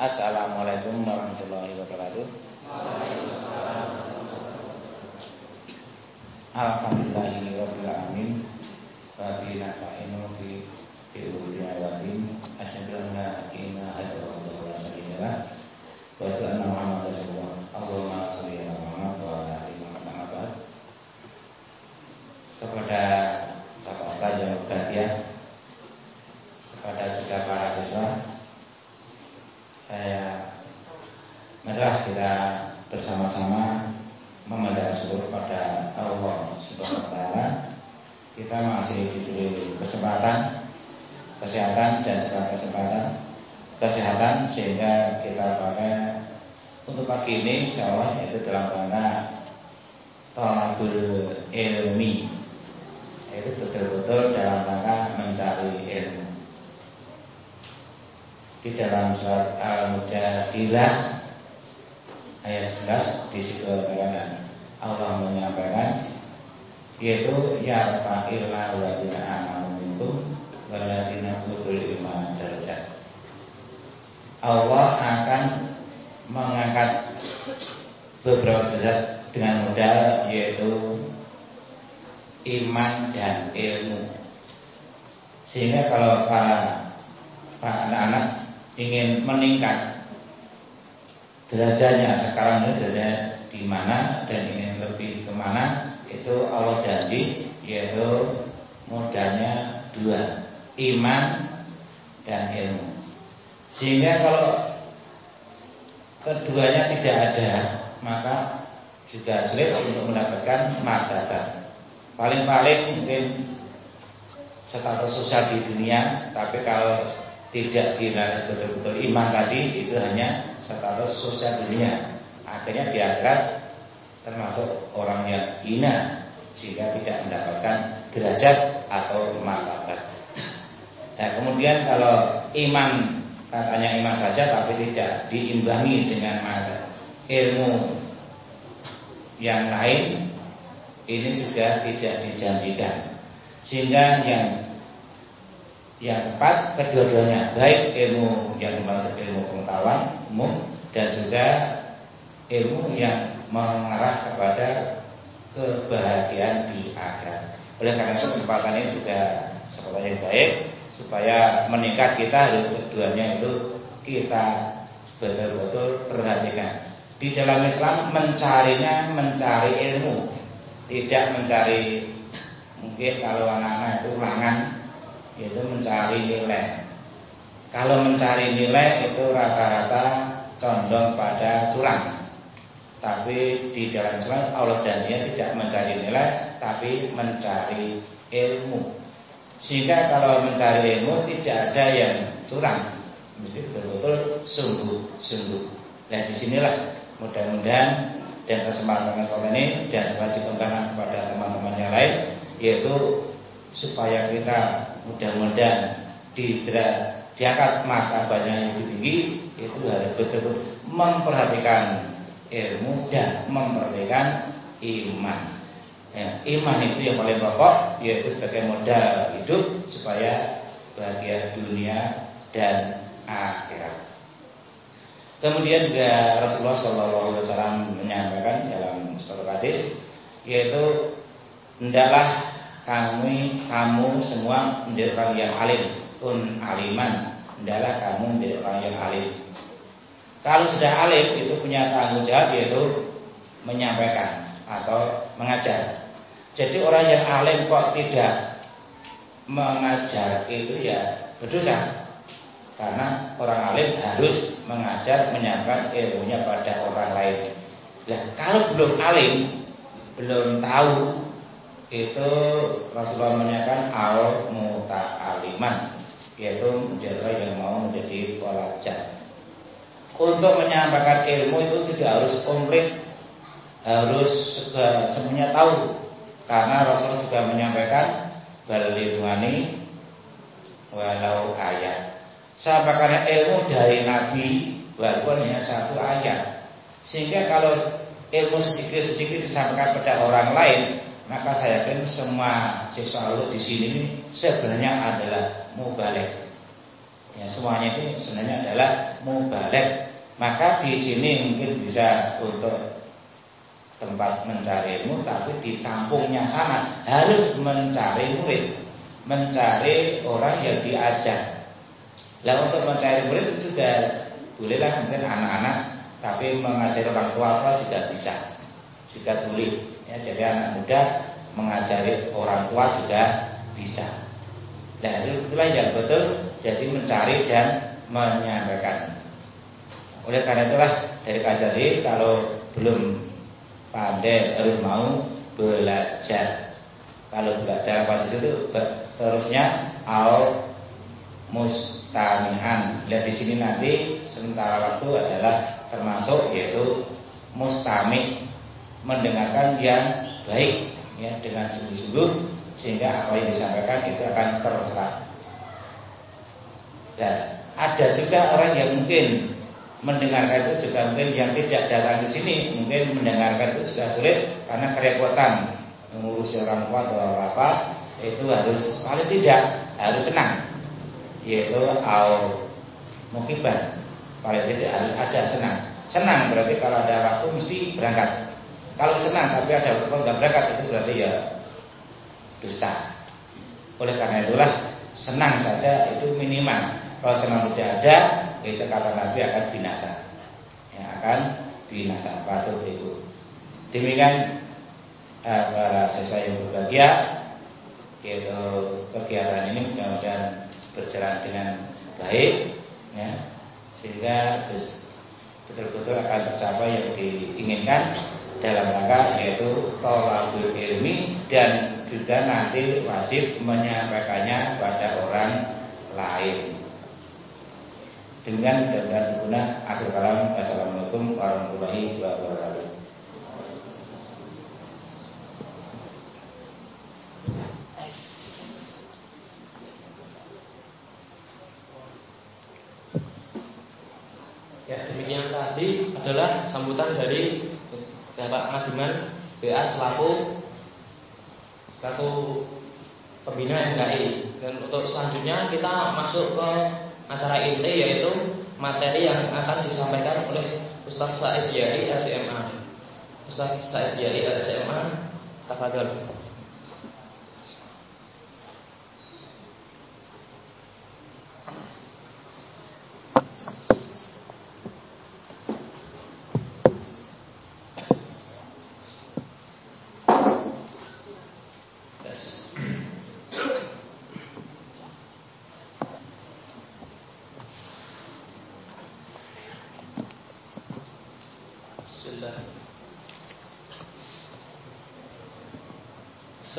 Assalamualaikum warahmatullahi wabarakatuh. Alhamdulillahirabbil alamin. Wa bi nasta'inu fi fi umuri ayatin. Asyhadu an la ilaha illallah wa la syarika lah. Wa asyhadu anna Muhammadar rasulullah. Allahumma shalli ala Muhammad wa ala ali Muhammad. Kepada Bapak Ustaz yang berbahagia Kepada juga para siswa Saya Marilah kita bersama-sama memanjat syukur pada Allah Subhanahu wa taala. Kita masih diberi kesempatan kesehatan dan juga kesempatan kesehatan sehingga kita pakai untuk pagi ini insya Allah yaitu dalam rangka tolabul ilmi itu betul-betul dalam rangka mencari ilmu di dalam surat Al-Mujadilah ayat 11 di situ katakan Allah menyampaikan yaitu ya fa'ilna ladina amanu minkum waladina utul iman darajat. Allah akan mengangkat beberapa derajat dengan modal yaitu iman dan ilmu. Sehingga kalau para anak-anak ingin meningkat derajatnya. Sekarang ini derajat di mana dan ingin lebih ke mana itu Allah janji yaitu modalnya dua iman dan ilmu. Sehingga kalau keduanya tidak ada maka juga sulit untuk mendapatkan martabat. Paling-paling mungkin status sosial di dunia tapi kalau tidak diraih betul-betul iman tadi itu hanya status sosial dunia akhirnya di akhirat termasuk orang yang hina sehingga tidak mendapatkan derajat atau martabat. Nah kemudian kalau iman katanya iman saja tapi tidak diimbangi dengan ilmu yang lain ini juga tidak dijanjikan sehingga yang yang tepat kedua-duanya baik ilmu yang membantu ilmu pengetahuan umum dan juga ilmu yang mengarah kepada kebahagiaan di akhirat. Oleh karena itu kesempatan ini juga kesempatan yang baik supaya meningkat kita harus keduanya itu kita betul-betul perhatikan. Di dalam Islam mencarinya mencari ilmu, tidak mencari mungkin kalau anak-anak itu ulangan itu mencari nilai. Kalau mencari nilai itu rata-rata condong pada curang. Tapi di dalam Islam Allah janjinya tidak mencari nilai, tapi mencari ilmu. Sehingga kalau mencari ilmu tidak ada yang curang, mesti betul-betul sungguh-sungguh. Dan di sinilah mudah-mudahan dan kesempatan sekolah ini dan setelah dikembangkan kepada teman-teman yang lain, yaitu supaya kita mudah-mudahan di diangkat martabatnya yang lebih tinggi itu harus betul-betul memperhatikan ilmu dan memperhatikan iman. Ya, iman itu yang paling pokok yaitu sebagai modal hidup supaya bahagia dunia dan akhirat. Kemudian juga Rasulullah SAW menyampaikan dalam suatu hadis yaitu hendaklah kami kamu semua menjadi orang yang alim. Kun aliman. Hendaklah kamu menjadi orang yang alim. Kalau sudah alim itu punya tanggung jawab yaitu menyampaikan atau mengajar. Jadi orang yang alim kok tidak mengajar itu ya berdosa. Karena orang alim harus mengajar menyampaikan ilmunya pada orang lain. Nah kalau belum alim belum tahu itu Rasulullah menyatakan al muta'aliman yaitu menjadi yang mau menjadi pelajar. Untuk menyampaikan ilmu itu tidak harus komplit, harus semuanya tahu. Karena Rasulullah juga menyampaikan balilwani walau ayat. Sampaikan ilmu dari Nabi walaupun hanya satu ayat. Sehingga kalau ilmu sedikit-sedikit disampaikan pada orang lain, maka saya yakin semua siswa Allah di sini sebenarnya adalah mubalik. Ya, semuanya itu sebenarnya adalah mubalik. Maka di sini mungkin bisa untuk tempat mencari ilmu, tapi di kampungnya sana harus mencari murid, mencari orang yang diajak. Lah untuk mencari murid itu juga bolehlah mungkin anak-anak, tapi mengajar orang tua juga bisa, juga boleh. Ya, jadi anak muda mengajari orang tua juga bisa. Nah itulah yang betul jadi mencari dan menyampaikan. Oleh karena itulah dari kajari kalau belum pandai harus mau belajar. Kalau belajar pada situ terusnya al mustami'an. Lihat di sini nanti sementara waktu adalah termasuk yaitu mustami mendengarkan yang baik ya dengan sungguh-sungguh sehingga apa yang disampaikan itu akan terserap. Dan ada juga orang yang mungkin mendengarkan itu juga mungkin yang tidak datang ke sini mungkin mendengarkan itu sudah sulit karena kerepotan. Mengurusi orang tua atau apa itu harus paling tidak harus senang. Yaitu al mukibah paling tidak harus ada senang. Senang berarti kalau ada waktu mesti berangkat kalau senang tapi ada waktu nggak berangkat itu berarti ya dosa. Oleh karena itulah senang saja itu minimal. Kalau senang tidak ada, itu kata Nabi akan binasa. Ya, akan binasa. Patut itu. Demikian eh, para siswa yang berbahagia, yaitu kegiatan ini mudah-mudahan berjalan dengan baik, ya, sehingga betul-betul akan tercapai yang diinginkan dalam rangka yaitu tolabul ilmi dan juga nanti wajib menyampaikannya pada orang lain. Dengan mudah-mudahan berguna. Akhir kalam. Assalamualaikum warahmatullahi wabarakatuh. Ya, demikian tadi adalah sambutan dari Bapak Madiman BA selaku selaku pembina MKI. Dan untuk selanjutnya kita masuk ke acara inti yaitu materi yang akan disampaikan oleh Ustaz Said Yai LCMA. Ustaz Said Yai LCMA,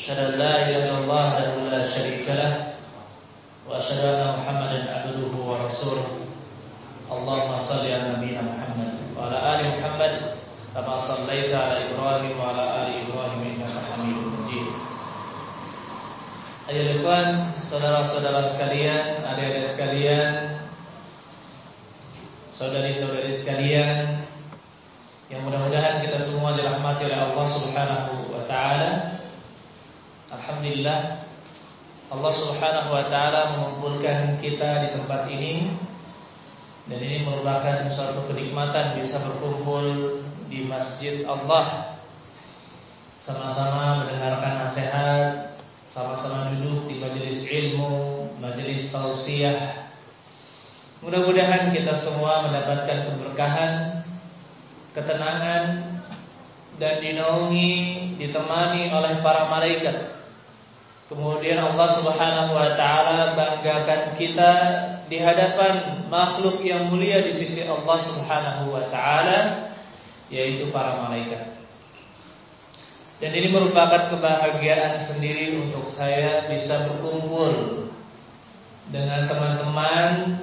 أشهد أن لا إله إلا الله وحده لا شريك له وأشهد أن محمدا عبده ورسوله اللهم صل على نبينا محمد وعلى آل محمد كما صليت على إبراهيم وعلى آل إبراهيم إنك حميد مجيد أيها الإخوان saudara-saudara sekalian, adik-adik sekalian, saudari-saudari sekalian, yang mudah-mudahan kita semua dirahmati oleh Allah Subhanahu wa taala Alhamdulillah Allah subhanahu wa ta'ala mengumpulkan kita di tempat ini Dan ini merupakan suatu kenikmatan bisa berkumpul di masjid Allah. Sama-sama mendengarkan nasihat Sama-sama duduk di majelis ilmu, majelis tausiah. Mudah-mudahan kita semua mendapatkan keberkahan Ketenangan dan dinaungi, ditemani oleh para malaikat tafadhol. makhluk yang mulia di sisi Allah Subhanahu wa taala yaitu para malaikat. Dan ini merupakan kebahagiaan sendiri untuk saya bisa berkumpul dengan teman-teman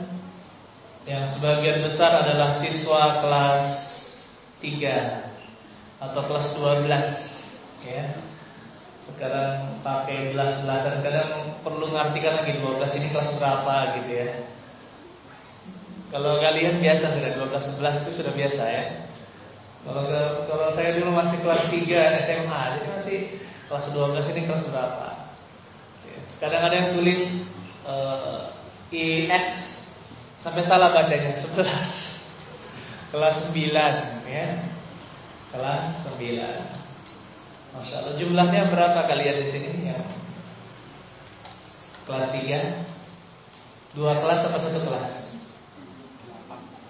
Yang sebagian besar adalah siswa kelas 3 atau kelas 12 ya. Sekarang pakai belas-belasan kadang perlu ngartikan lagi 12 ini kelas berapa gitu ya. Kalau kalian biasa sudah 12 11 itu sudah biasa ya. Kalau kalau saya dulu masih kelas 3 SMA, jadi masih kelas 12 ini kelas berapa? Kadang ada yang tulis uh, eh, IX sampai salah bacanya 11. Kelas 9 ya. Kelas 9. Masya Allah jumlahnya berapa kalian di sini ya? Kelas 3 Dua kelas apa satu kelas?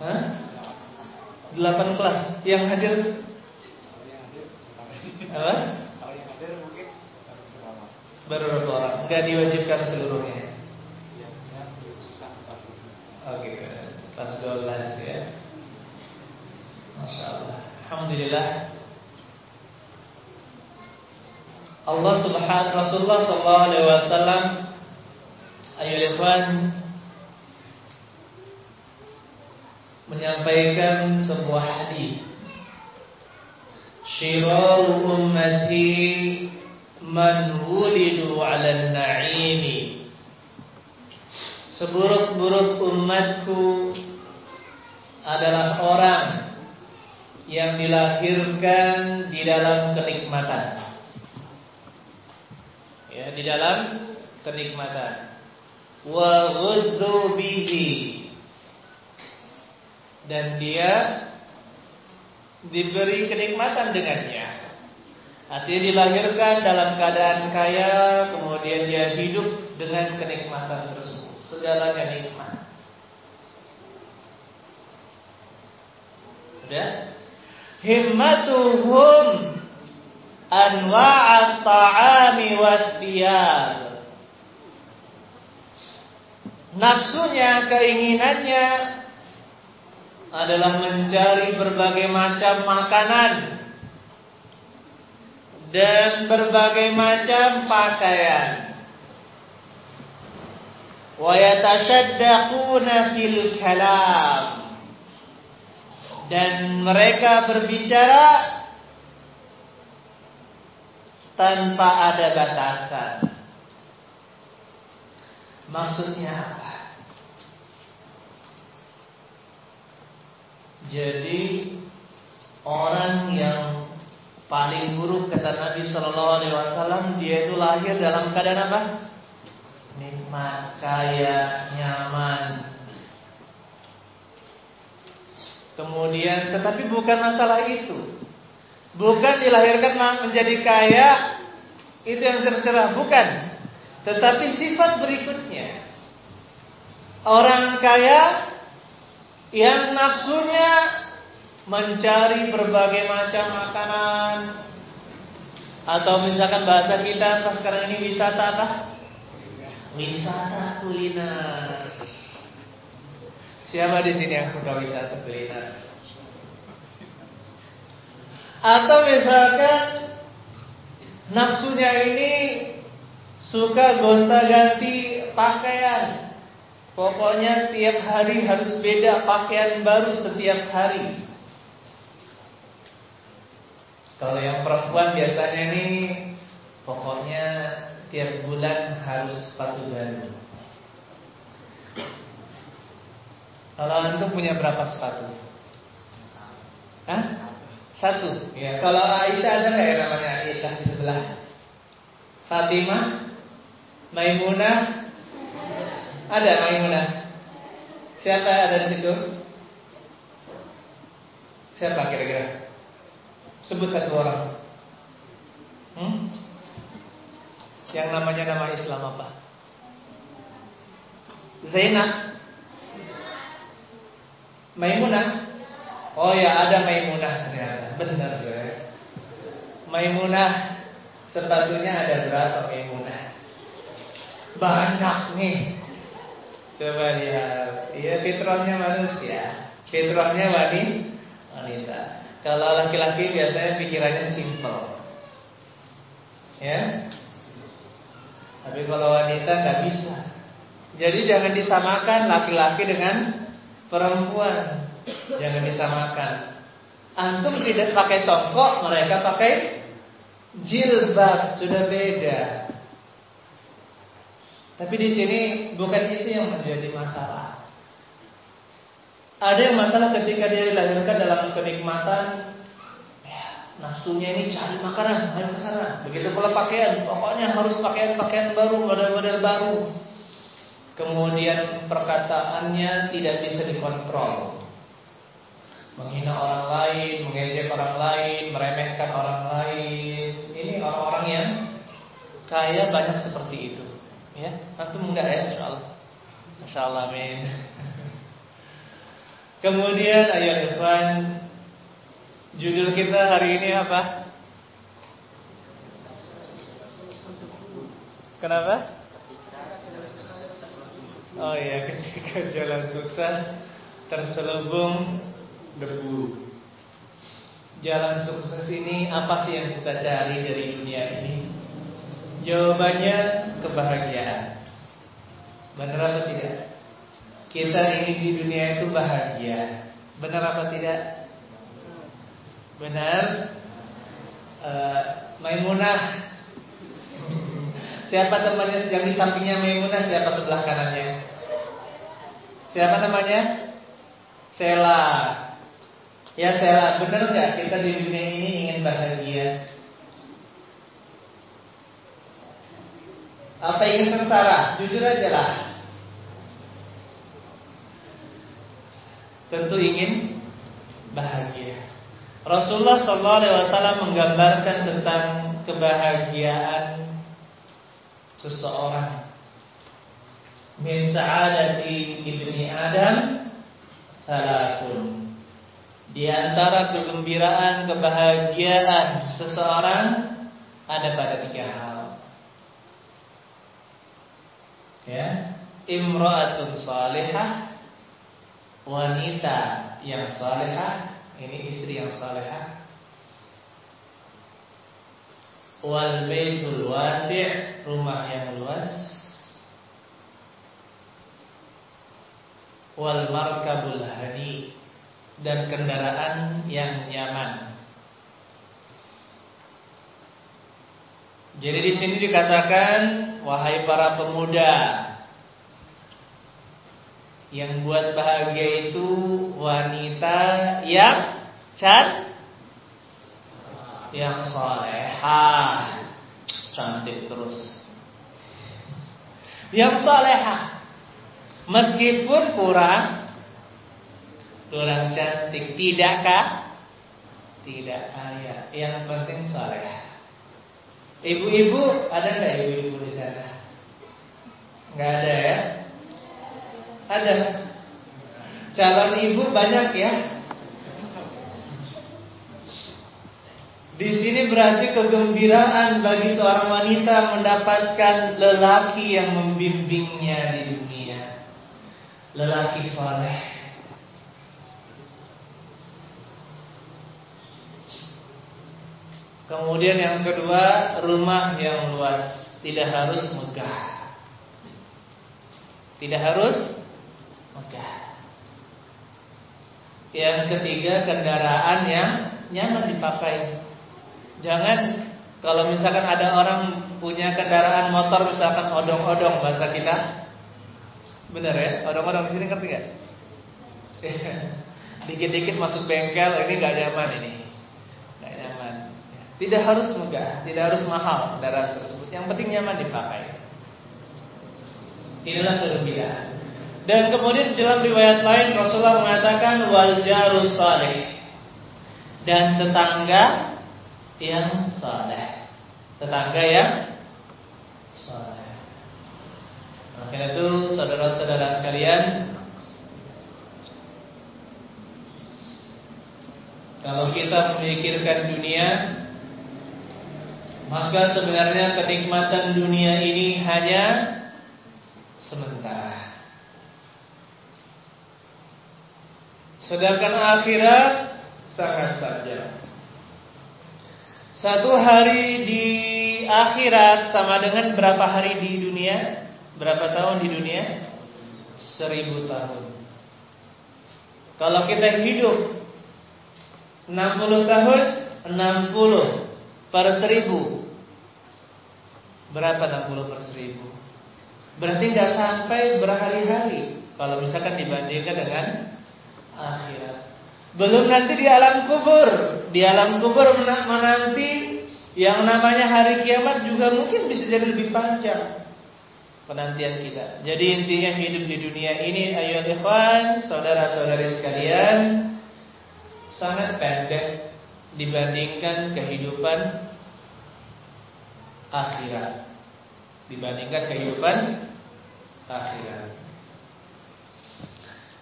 Hah? Delapan kelas Yang hadir Apa? Baru berapa orang? Enggak diwajibkan seluruhnya Oke, kelas 12 ya Masya Allah Alhamdulillah Allah subhanahu Rasulullah sallallahu alaihi wasallam Ayo ikhwan menyampaikan sebuah hadis. Syiraru ummati man wulidu 'ala naimi Seburuk-buruk umatku adalah orang yang dilahirkan di dalam kenikmatan. Ya, di dalam kenikmatan. Wa bihi dan dia diberi kenikmatan dengannya. Artinya dilahirkan dalam keadaan kaya, kemudian dia hidup dengan kenikmatan tersebut. Segalanya nikmat. Sudah? Himmatuhum anwa'at ta'ami wa Nafsunya, keinginannya adalah mencari berbagai macam makanan dan berbagai macam pakaian. Wa yatashaddaquna fil kalam. Dan mereka berbicara tanpa ada batasan. Maksudnya apa? Jadi orang yang paling buruk kata Nabi Shallallahu Alaihi Wasallam dia itu lahir dalam keadaan apa? Nikmat, kaya, nyaman. Kemudian, tetapi bukan masalah itu. Bukan dilahirkan menjadi kaya itu yang tercerah, bukan. Tetapi sifat berikutnya. Orang kaya yang nafsunya mencari berbagai macam makanan atau misalkan bahasa kita pas sekarang ini wisata apa? Wisata kuliner. Siapa di sini yang suka wisata kuliner? Atau misalkan nafsunya ini suka gonta-ganti pakaian Pokoknya tiap hari harus beda pakaian baru setiap hari. Kalau yang perempuan biasanya nih pokoknya tiap bulan harus sepatu baru. Kalau antum punya berapa sepatu? Hah? Satu. Ya. Kalau Aisyah ada nggak yang namanya Aisyah di sebelah? Fatimah, Maimunah, ada Maimunah? Siapa ada di situ? Siapa kira-kira? Sebut satu orang. Hmm? Yang namanya nama Islam apa? Zainab. Maimunah. Oh ya ada Maimunah ternyata. Benar ya. Maimunah sepatunya ada berapa Maimunah? Banyak nih. Coba lihat, iya fitrahnya manusia, fitrahnya wanita. Kalau laki-laki biasanya pikirannya simpel, ya. Tapi kalau wanita nggak bisa. Jadi jangan disamakan laki-laki dengan perempuan. Jangan disamakan. Antum tidak pakai songkok, mereka pakai jilbab, sudah beda. Tapi di sini bukan itu yang menjadi masalah. Ada yang masalah ketika dia dilahirkan dalam kenikmatan ya, Nafsunya ini cari makanan, ayo ke sana. Begitu pula pakaian, pokoknya harus pakaian-pakaian baru, model-model baru. Kemudian perkataannya tidak bisa dikontrol. Menghina orang lain, mengejek orang lain, meremehkan orang lain. Ini orang-orang yang kaya banyak seperti itu. Ya, antum enggak ya, insyaallah. Masyaallah amin. Kemudian ayo ikhwan Judul kita hari ini apa? Kenapa? Oh iya, ketika jalan sukses terselubung debu. Jalan sukses ini apa sih yang kita cari dari dunia ini? Jawabannya kebahagiaan. Benar apa tidak? Kita ini di dunia itu bahagia. Benar apa tidak? Benar. Uh, Maimunah. Siapa temannya yang di sampingnya Maimunah? Siapa sebelah kanannya? Siapa namanya? Sela. Ya Sela, benar nggak kita di dunia ini ingin bahagia? Apa ingin sengsara? Jujur aja lah. tentu ingin bahagia. Rasulullah SAW menggambarkan tentang kebahagiaan seseorang. Min sa'adati ibni Adam salatun. Di antara kegembiraan, kebahagiaan seseorang ada pada tiga hal. Ya, imra'atun salihah wanita yang salehah, ini istri yang salehah. Wal baitul wasi' rumah yang luas. Wal markabul hadi dan kendaraan yang nyaman. Jadi di sini dikatakan wahai para pemuda yang buat bahagia itu wanita yang can yang solehah cantik terus. Yang solehah meskipun kurang kurang cantik tidakkah tidak kaya yang penting solehah ibu-ibu ada nggak ibu-ibu di sana nggak ada ya ada. Calon ibu banyak ya. Di sini berarti kegembiraan bagi seorang wanita mendapatkan lelaki yang membimbingnya di dunia. Lelaki soleh. Kemudian yang kedua, rumah yang luas, tidak harus megah. Tidak harus megah. Yang ketiga kendaraan yang nyaman dipakai. Jangan kalau misalkan ada orang punya kendaraan motor misalkan odong-odong bahasa kita. Benar ya? Odong-odong di sini ngerti nggak? Dikit-dikit masuk bengkel ini nggak nyaman ini. Tidak harus megah, tidak harus mahal kendaraan tersebut. Yang penting nyaman dipakai. Inilah kelebihan. Dan kemudian dalam riwayat lain Rasulullah mengatakan wal jaru salih dan tetangga yang saleh. Tetangga yang saleh. Maka itu saudara-saudara sekalian Kalau kita memikirkan dunia Maka sebenarnya kenikmatan dunia ini hanya sementara Sedangkan akhirat sangat panjang. Satu hari di akhirat sama dengan berapa hari di dunia? Berapa tahun di dunia? Seribu tahun. Kalau kita hidup 60 tahun 60 per seribu Berapa 60 per seribu? Berarti nggak sampai berhari-hari Kalau misalkan dibandingkan dengan akhirat Belum nanti di alam kubur Di alam kubur menanti Yang namanya hari kiamat juga mungkin bisa jadi lebih panjang penantian kita. Jadi intinya hidup di dunia ini ayo ikhwan, saudara-saudari sekalian, sangat pendek dibandingkan kehidupan akhirat. Dibandingkan kehidupan akhirat.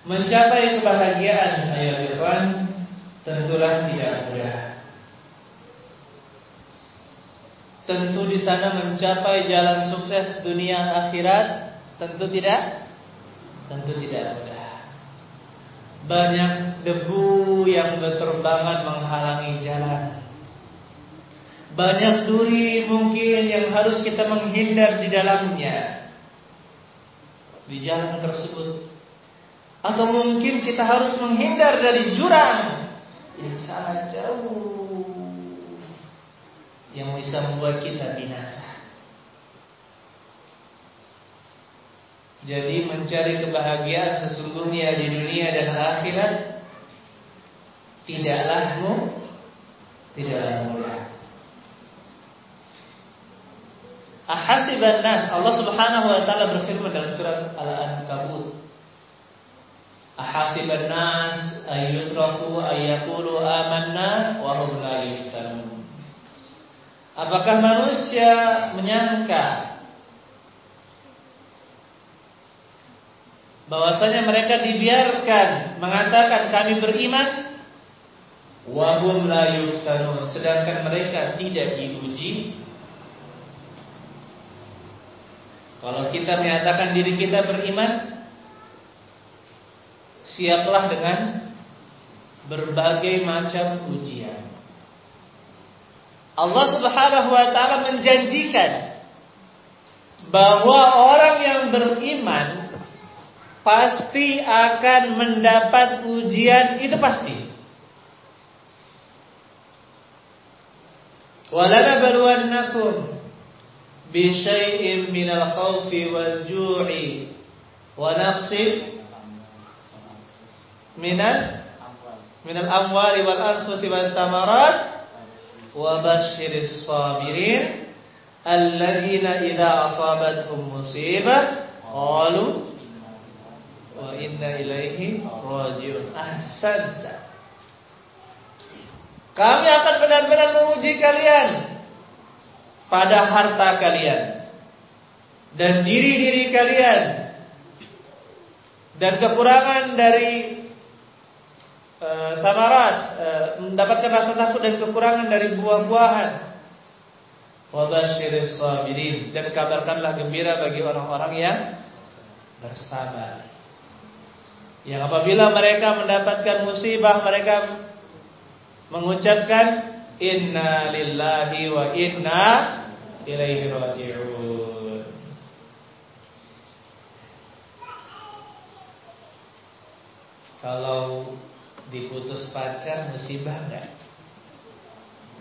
Mencapai kebahagiaan ayo ikhwan tentulah tidak mudah. Tentu di sana mencapai jalan sukses dunia akhirat tentu tidak tentu tidak mudah. Banyak debu yang berterbangan menghalangi jalan. Banyak duri mungkin yang harus kita menghindar di dalamnya. Di jalan tersebut. Atau mungkin kita harus menghindar dari jurang yang sangat jauh yang bisa membuat kita binasa. Jadi mencari kebahagiaan sesungguhnya di dunia dan akhirat tidaklah mu, tidaklah mudah. Ahasiban nas. Allah Subhanahu wa taala berfirman dalam surat Al-Ankabut. Ahasiban nas ayyutraku ayyakulu amanna wa hum la yuftanun. Apakah manusia menyangka bahwasanya mereka dibiarkan mengatakan kami beriman? Wahum la yuftanun. Sedangkan mereka tidak diuji Kalau kita menyatakan diri kita beriman siaplah dengan berbagai macam ujian Allah Subhanahu wa taala menjanjikan bahwa orang yang beriman pasti akan mendapat ujian itu pasti. Walana baluwannakum bi syai'in minal khawfi wal ju'i wa naqsin minal minal amwali wal anfusi wat tamarat wa basyiris sabirin alladzina idza asabatuhum musibah qalu wa inna ilaihi rajiun ahsanta kami akan benar-benar menguji kalian pada harta kalian dan diri-diri kalian dan kekurangan dari Eh, tamarat, uh, mendapatkan rasa takut dan kekurangan dari buah-buahan. Dan kabarkanlah gembira bagi orang-orang yang bersabar. Yang apabila mereka mendapatkan musibah mereka mengucapkan inna lillahi wa inna ilaihi raji'un. Kalau diputus pacar musibah enggak?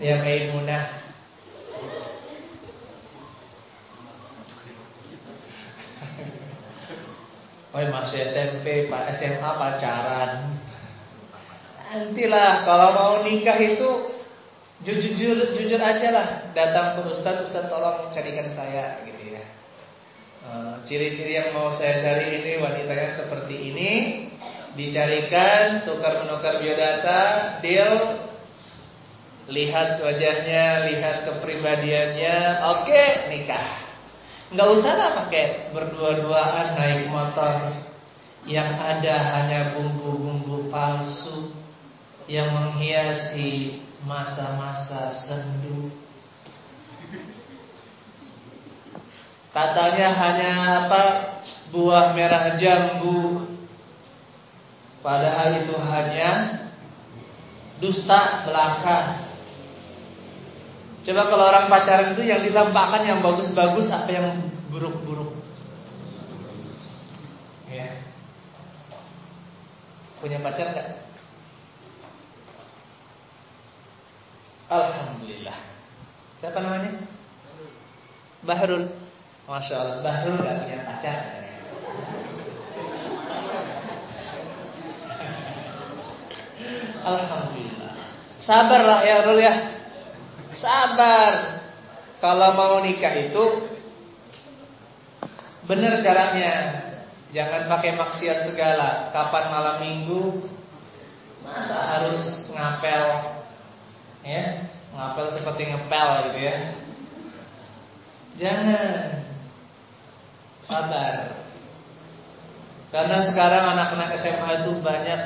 Ya Maimunah. Oh masih SMP, Pak SMA pacaran. Nantilah kalau mau nikah itu jujur jujur aja lah. Datang ke Ustaz, Ustaz tolong carikan saya gitu ya. Eh, ciri-ciri yang mau saya cari ini wanitanya seperti ini, dicarikan tukar menukar biodata deal. Lihat wajahnya lihat kepribadiannya. Oke okay, nikah. Nggak usah lah pakai berdua-duaan naik motor. Yang ada hanya bumbu-bumbu palsu yang menghiasi masa-masa sendu katanya hanya apa buah merah jambu Padahal itu hanya dusta belaka. Coba kalau orang pacaran itu yang ditampakkan yang bagus-bagus apa yang buruk-buruk. Ya. Punya pacar nggak? Alhamdulillah. Siapa namanya? Bahrul. Masya Allah, Bahrul nggak punya pacar. Alhamdulillah. Sabarlah ya Rul ya. Sabar. Kalau mau nikah itu benar caranya. Jangan pakai maksiat segala. Kapan malam minggu masa harus ngapel ya? Ngapel seperti ngepel gitu ya. Jangan. Sabar. Karena sekarang anak-anak SMA itu banyak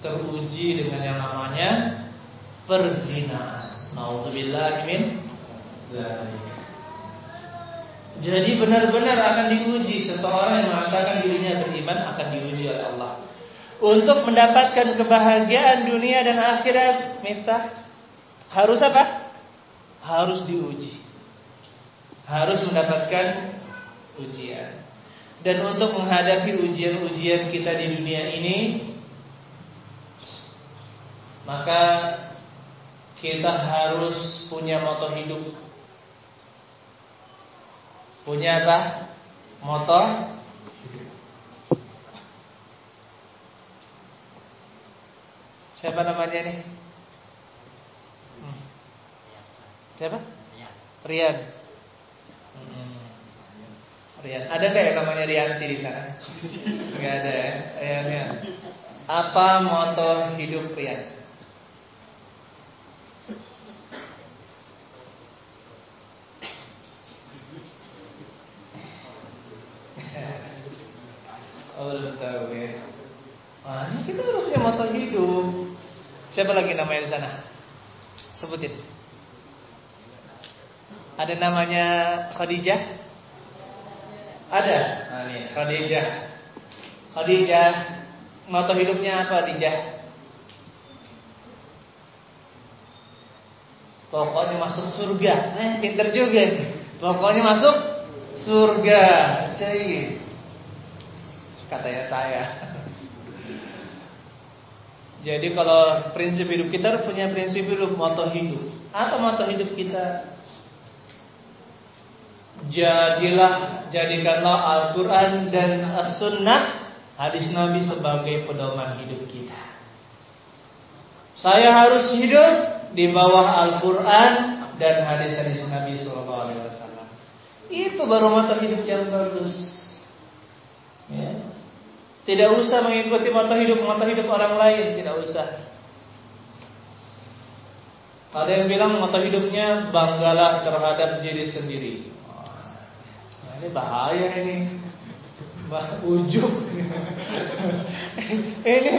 teruji dengan yang namanya perzinaan. Nauzubillah min Jadi benar-benar akan diuji seseorang yang mengatakan dirinya beriman akan diuji oleh Allah. Untuk mendapatkan kebahagiaan dunia dan akhirat, Miftah harus apa? Harus diuji. Harus mendapatkan ujian. Dan untuk menghadapi ujian-ujian kita di dunia ini, maka kita harus punya moto hidup. Punya apa? Moto hidup. Siapa namanya nih? Hmm. Siapa? Rian. Hmm. Rian. Ada nggak yang namanya Rianti di sana? Enggak ada ya. Rian, Apa moto hidup Rian? Oh belum tahu ya. Wah, ini kita udah punya moto hidup. Siapa lagi namanya di sana? Sebutin. Ada namanya Khadijah? Ada. Nah, Khadijah. Khadijah. Moto hidupnya apa Khadijah? Pokoknya masuk surga. Eh, pinter juga. Pokoknya masuk surga. Cai katanya saya. Jadi kalau prinsip hidup kita punya prinsip hidup, moto hidup. Apa moto hidup kita? Jadilah, jadikanlah Al-Quran dan As-Sunnah Hadis Nabi sebagai pedoman hidup kita Saya harus hidup di bawah Al-Quran dan hadis-hadis Nabi SAW Itu baru moto hidup yang bagus ya. Tidak usah mengikuti mata hidup mata hidup orang lain, tidak usah. Ada yang bilang mata hidupnya banggalah terhadap diri sendiri. Ini bahaya ini. Bah ini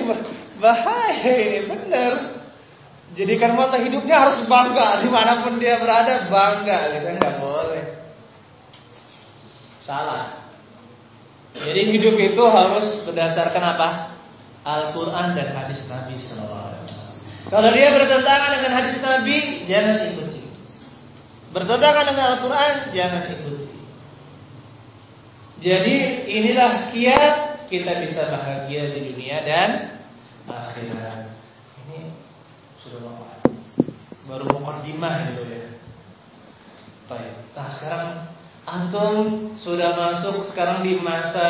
bahaya ini benar. Jadikan mata hidupnya harus bangga di mana pun dia berada bangga gitu nggak boleh. Salah. Jadi hidup itu harus berdasarkan apa? Al-Quran dan hadis Nabi SAW. Kalau dia bertentangan dengan hadis Nabi, jangan ikuti. Bertentangan dengan Al-Quran, jangan ikuti. Jadi inilah kiat kita bisa bahagia di dunia dan akhirat. Ini sudah lama. Baru mukadimah gitu ya. Baik. Nah sekarang Antum sudah masuk sekarang di masa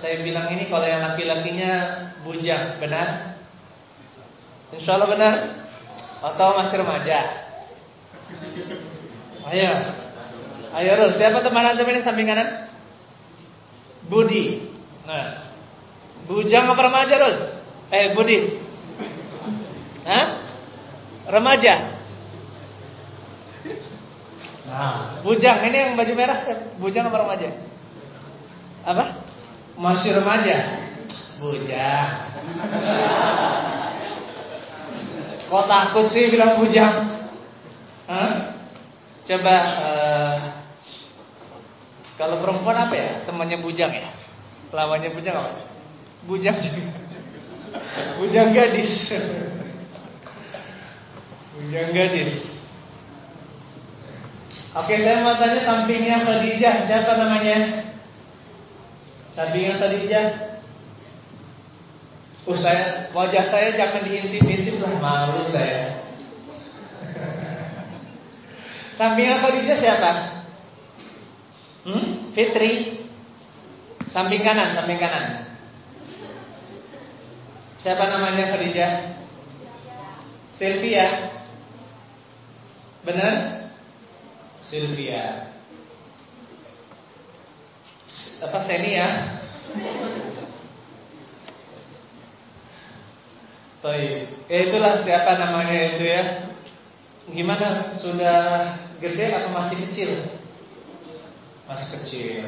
saya bilang ini kalau yang laki-lakinya bujang, benar? Insya Allah benar? Atau masih remaja? Ayo, ayo Rul. Siapa teman antum ini samping kanan? Budi. Nah, bujang apa remaja Rul? Eh Budi. Hah? Remaja. Nah, bujang ini yang baju merah, bujang apa remaja? Apa? Masih remaja. Bujang. Kok takut sih bilang bujang? Hah? Coba uh, kalau perempuan apa ya? Temannya bujang ya? Lawannya bujang apa? Bujang juga. Bujang gadis. bujang gadis. Oke, saya mau tanya sampingnya Khadijah, siapa namanya? Sampingnya Khadijah. Oh saya wajah saya jangan diintip-intip lah malu saya. Samping Khadijah siapa? Fitri. Samping kanan, samping kanan. Siapa namanya Khadijah? Sylvia. Benar? Sylvia. Apa Seni ya? Baik. Ya itulah siapa namanya itu ya. Gimana? Sudah gede atau masih kecil? Masih kecil.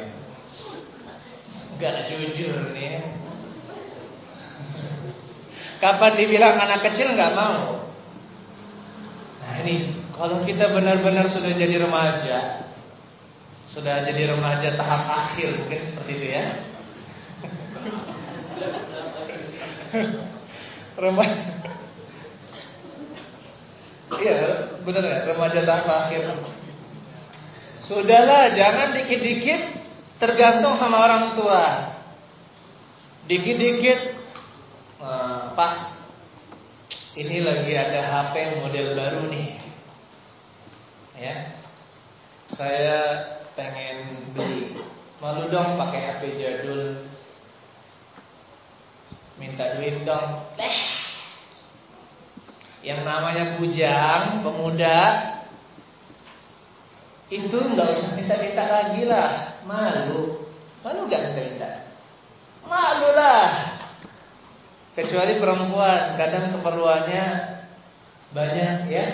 Gak jujur nih. Kapan dibilang anak kecil nggak mau? Nah ini kalau kita benar-benar sudah jadi remaja, sudah jadi remaja tahap akhir mungkin seperti itu ya. remaja. Iya, benar ya, remaja tahap akhir. Sudahlah, jangan dikit-dikit tergantung sama orang tua. Dikit-dikit, uh, Pak, ini lagi ada HP model baru nih. Ya, saya pengen beli. Malu dong pakai HP jadul. Minta duit dong. Yang namanya bujang, pemuda, itu nggak usah minta-minta lagi lah. Malu. Malu nggak minta-minta? Malu lah. Kecuali perempuan, kadang keperluannya banyak ya.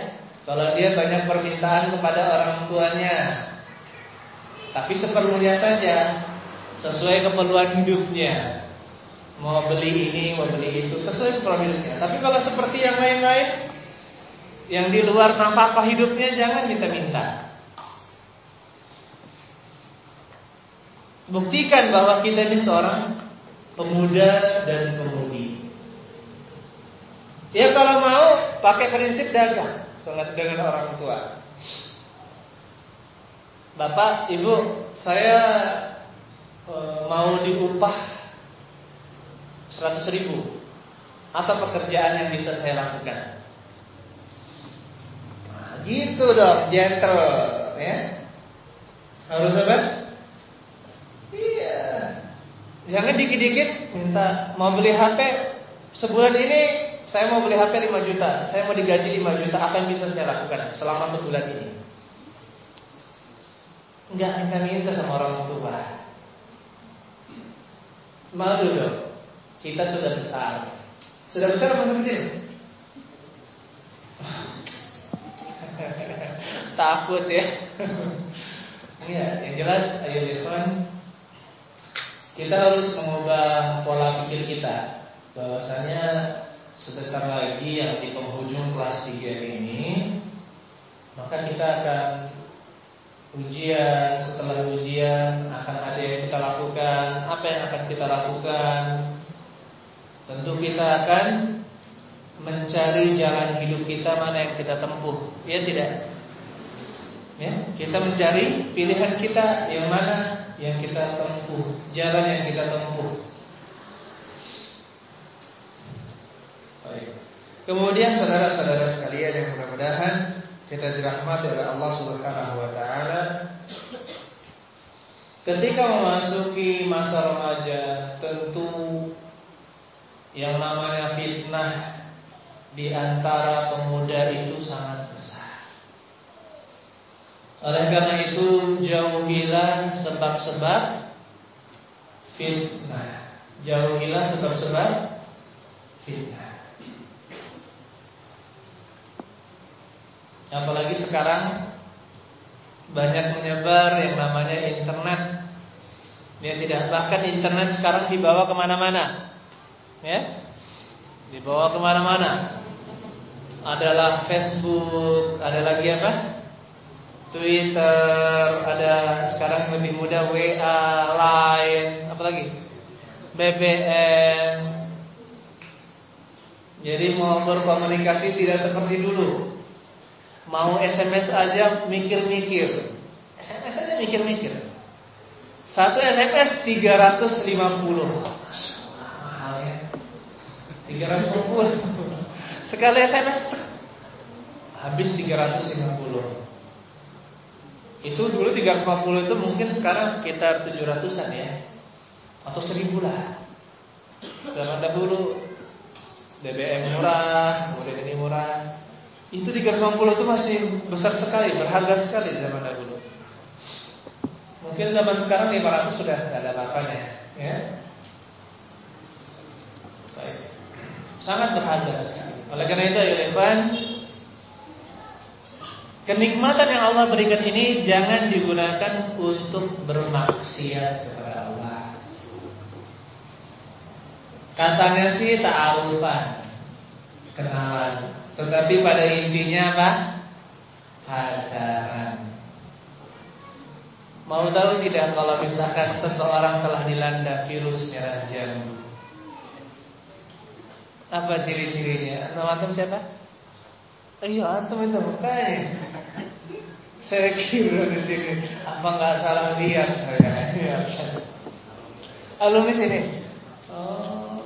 Kalau dia banyak permintaan kepada orang tuanya, tapi seperlunya saja, sesuai keperluan hidupnya. Mau beli ini, mau beli itu, sesuai keperluan hidupnya. Tapi kalau seperti yang lain-lain, yang di luar nafkah hidupnya jangan kita minta. Buktikan bahwa kita ini seorang pemuda dan pemudi. Ya kalau mau pakai prinsip dagang, sangat dengan orang tua. Bapak, Ibu, saya e, mau diupah 100 ribu Apa pekerjaan yang bisa saya lakukan? Nah, gitu dong, gentle, ya. Harus apa? Jangan dikit-dikit minta mau beli HP sebulan ini saya mau beli HP 5 juta, saya mau digaji 5 juta, apa yang bisa saya lakukan selama sebulan ini? Enggak minta-minta sama orang tua. Malu dong. Kita sudah besar. Sudah besar apa? Takut ya. Iya, yang jelas ayo Irfan kita harus mengubah pola pikir kita bahwasanya sebentar lagi yang di penghujung kelas 3 ini maka kita akan ujian, setelah ujian akan ada yang kita lakukan, apa yang akan kita lakukan? Tentu kita akan mencari jalan hidup kita mana yang kita tempuh, ya tidak? Ya, kita mencari pilihan kita yang mana yang kita tempuh, jalan yang kita tempuh. Baik. Kemudian saudara-saudara sekalian yang mudah-mudahan kita dirahmati oleh Allah Subhanahu wa taala ketika memasuki masa remaja tentu yang namanya fitnah di antara pemuda itu sangat. Oleh karena itu jauhilah sebab-sebab fitnah. Jauhilah sebab-sebab fitnah. Apalagi sekarang banyak menyebar yang namanya internet. Ya tidak bahkan internet sekarang dibawa ke mana-mana, ya, dibawa ke mana-mana. Adalah Facebook, ada lagi apa? Twitter, ada sekarang lebih mudah WA, Line, apa lagi? BBM. Jadi mau berkomunikasi tidak seperti dulu. Mau SMS aja mikir-mikir. SMS aja mikir-mikir. Satu SMS 350. Mahal ya. 350. Sekali SMS habis 350. Itu dulu 350 itu mungkin sekarang sekitar 700-an ya. Atau 1000 lah. Zaman dahulu BBM murah, kemudian ini murah. Itu 350 itu masih besar sekali, berharga sekali zaman dahulu. Mungkin zaman sekarang 500 sudah tidak ada apa-apanya, ya. Sangat berharga. Oleh karena itu, ya Evan, kenikmatan yang Allah berikan ini jangan digunakan untuk bermaksiat kepada Allah. Katanya sih ta'arufan, kenalan. Tetapi pada intinya apa? Pacaran. Mau tahu tidak kalau misalkan seseorang telah dilanda virus merah jambu? Apa ciri-cirinya? Antum siapa? Iya antum itu makanya. Saya kira di sini apa nggak salah lihat saya? Iya. Alumni sini. Oh,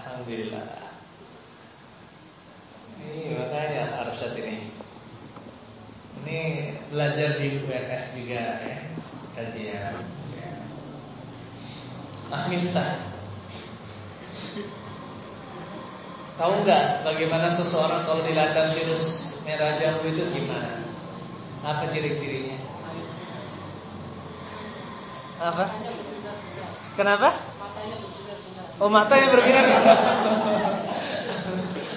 alhamdulillah. Ini makanya harus ini. Ini belajar di UNS juga ya, kajian. Ah Miftah. Tahu nggak bagaimana seseorang kalau dilanda virus merah jambu itu gimana? Apa ciri-cirinya? Apa? Kenapa? Oh matanya berbinar.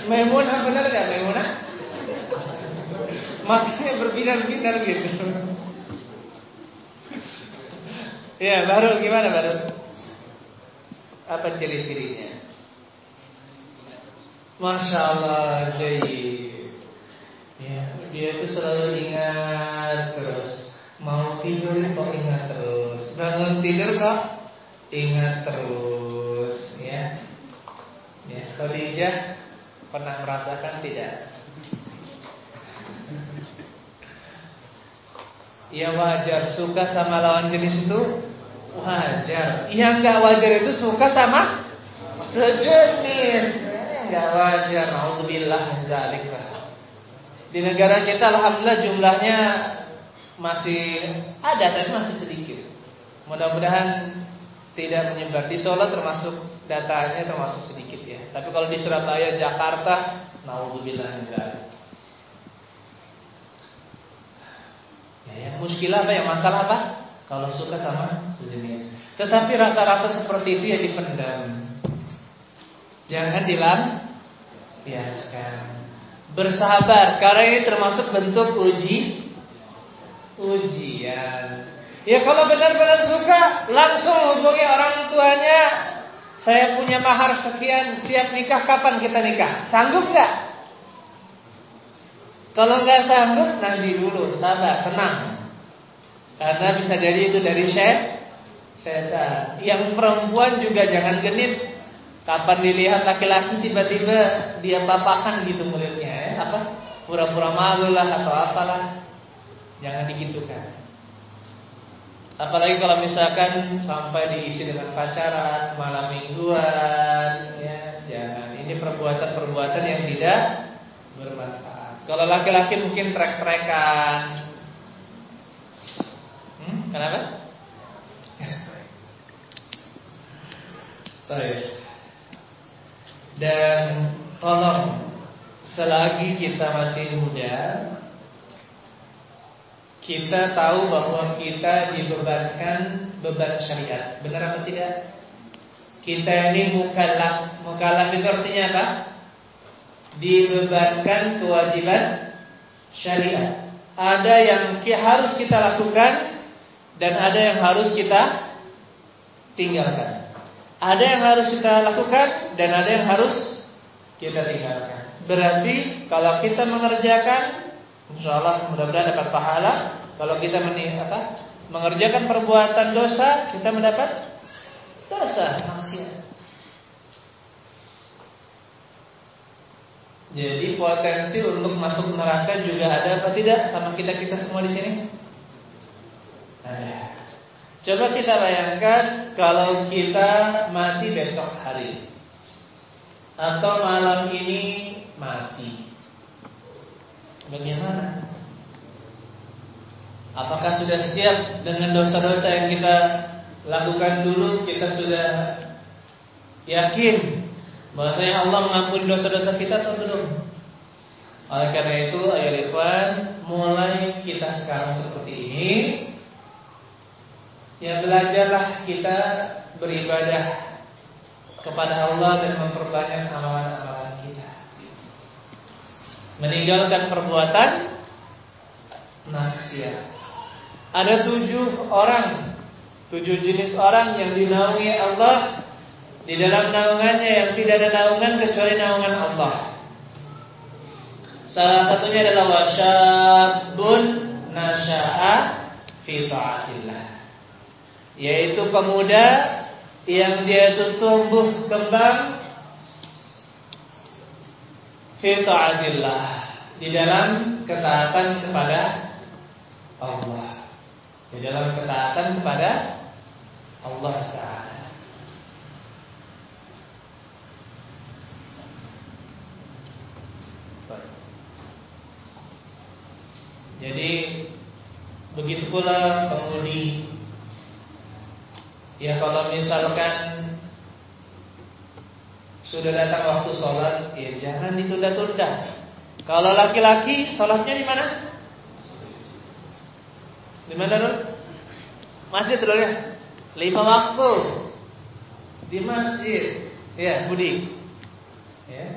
Maimunah benar nggak Maimunah? Matanya berbinar-binar gitu. Ya baru gimana baru? Apa ciri-cirinya? Masya Allah jadi ya, dia itu selalu ingat terus. Mau tidur kok ingat terus? Bangun tidur kok ingat terus ya. Ya Khadijah pernah merasakan tidak? Ya wajar. Suka sama lawan jenis itu? Wajar. Yang nggak wajar itu suka sama sejenis. Nggak wajar. Alhamdulillah min Di negara kita alhamdulillah jumlahnya masih ada tapi masih sedikit. Mudah-mudahan tidak menyebar di Solo termasuk datanya termasuk sedikit ya. Tapi kalau di Surabaya, Jakarta, naudzubillah min Ya, muskilah apa? Yang masalah apa? Kalau suka sama sejenis. Tetapi rasa-rasa seperti itu ya dipendam. Jangan dilampiaskan. Bersahabat karena ini termasuk bentuk uji ujian. Ya kalau benar-benar suka langsung hubungi orang tuanya. Saya punya mahar sekian, siap nikah kapan kita nikah? Sanggup nggak? Kalau nggak sanggup nanti dulu, sabar, tenang. Karena bisa jadi itu dari setan. Yang perempuan juga jangan genit Kapan dilihat laki-laki tiba-tiba dia papakan gitu apa? Pura-pura malu lah atau apalah. Jangan digitukan. Apalagi kalau misalkan sampai diisi dengan pacaran, malam mingguan, ya jangan. Ini perbuatan-perbuatan yang tidak bermanfaat. Kalau laki-laki mungkin trek-trekan. Hmm, kenapa? Baik. Dan tolong selagi kita masih muda kita tahu bahwa kita dibebankan beban syariat. Benar apa tidak? Kita ini mukallaf. Mukallaf itu artinya apa? Dibebankan kewajiban syariat. Ada yang harus kita lakukan dan ada yang harus kita tinggalkan. Ada yang harus kita lakukan dan ada yang harus kita tinggalkan. Berarti kalau kita mengerjakan, insya Allah mudah-mudahan dapat pahala. Kalau kita meni, apa, mengerjakan perbuatan dosa, kita mendapat dosa maksiat. Jadi potensi untuk masuk neraka juga ada apa tidak sama kita kita semua di sini? Ada. Coba kita bayangkan kalau kita mati besok hari. atau malam ini mati. Bagaimana? Apakah sudah siap dengan dosa-dosa yang kita lakukan dulu? Kita sudah yakin bahwasanya Allah mengampuni dosa-dosa kita atau belum? Oleh karena itu, ayat ikhwan, mulai kita sekarang seperti ini, ya belajarlah kita beribadah kepada Allah dan memperbanyak kita. Meninggalkan perbuatan maksiat. Ada tujuh orang, tujuh jenis orang yang dinaungi Allah di dalam naungannya yang tidak ada naungan kecuali naungan Allah. Salah satunya adalah wasyabun nasya'a fi ta'atillah. Yaitu pemuda yang dia itu tumbuh kembang fi ta'atillah. Di dalam ketaatan kepada Allah. Di dalam ketaatan kepada Allah Taala. Jadi begitu pula penghuni. Ya kalau misalkan sudah datang waktu sholat, ya jangan ditunda-tunda. Kalau laki-laki, sholatnya di mana? Di mana dulu? Masjid dulu ya. Lima waktu di masjid. Ya, Budi. Ya.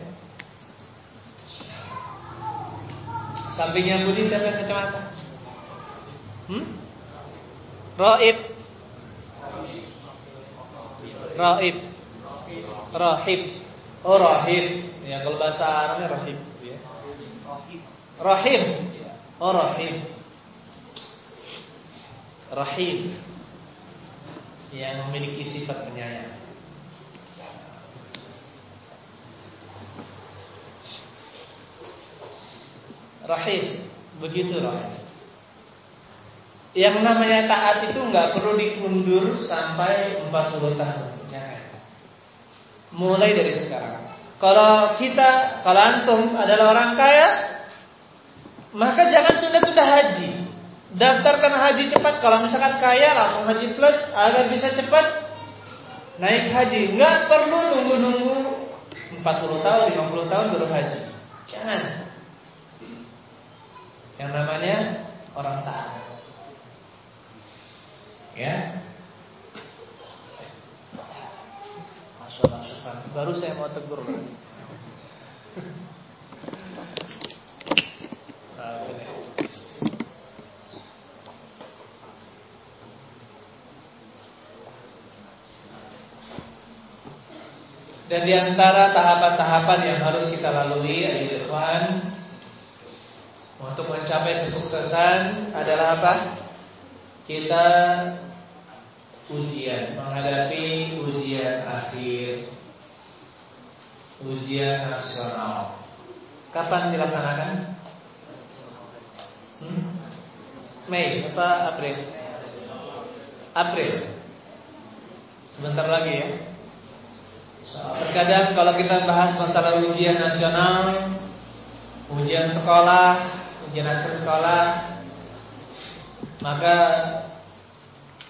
Sampingnya Budi siapa yang kacamata? Hmm? Raib. Raib. Rahib. Oh, rahib. Ya, kalau bahasa Arabnya rahib, ya. Rahim. Oh, rahim rahim yang memiliki sifat penyayang. Rahim, begitu rahim. Yang namanya taat itu nggak perlu diundur sampai 40 tahun. Mulai dari sekarang. Kalau kita, kalau antum adalah orang kaya, maka jangan tunda-tunda haji. Daftarkan haji cepat kalau misalkan kaya langsung haji plus agar bisa cepat naik haji. Enggak perlu nunggu-nunggu 40 tahun, 50 tahun baru haji. Jangan. Yang namanya orang taat. Ya. Masya Allah, baru saya mau tegur lagi. Dan di antara tahapan-tahapan yang harus kita lalui ayat ikhwan untuk mencapai kesuksesan adalah apa? Kita ujian, menghadapi ujian akhir, ujian nasional. Kapan dilaksanakan? Hmm? Mei apa April? April. Sebentar lagi ya. Terkadang kalau kita bahas masalah ujian nasional, ujian sekolah, ujian akhir sekolah, maka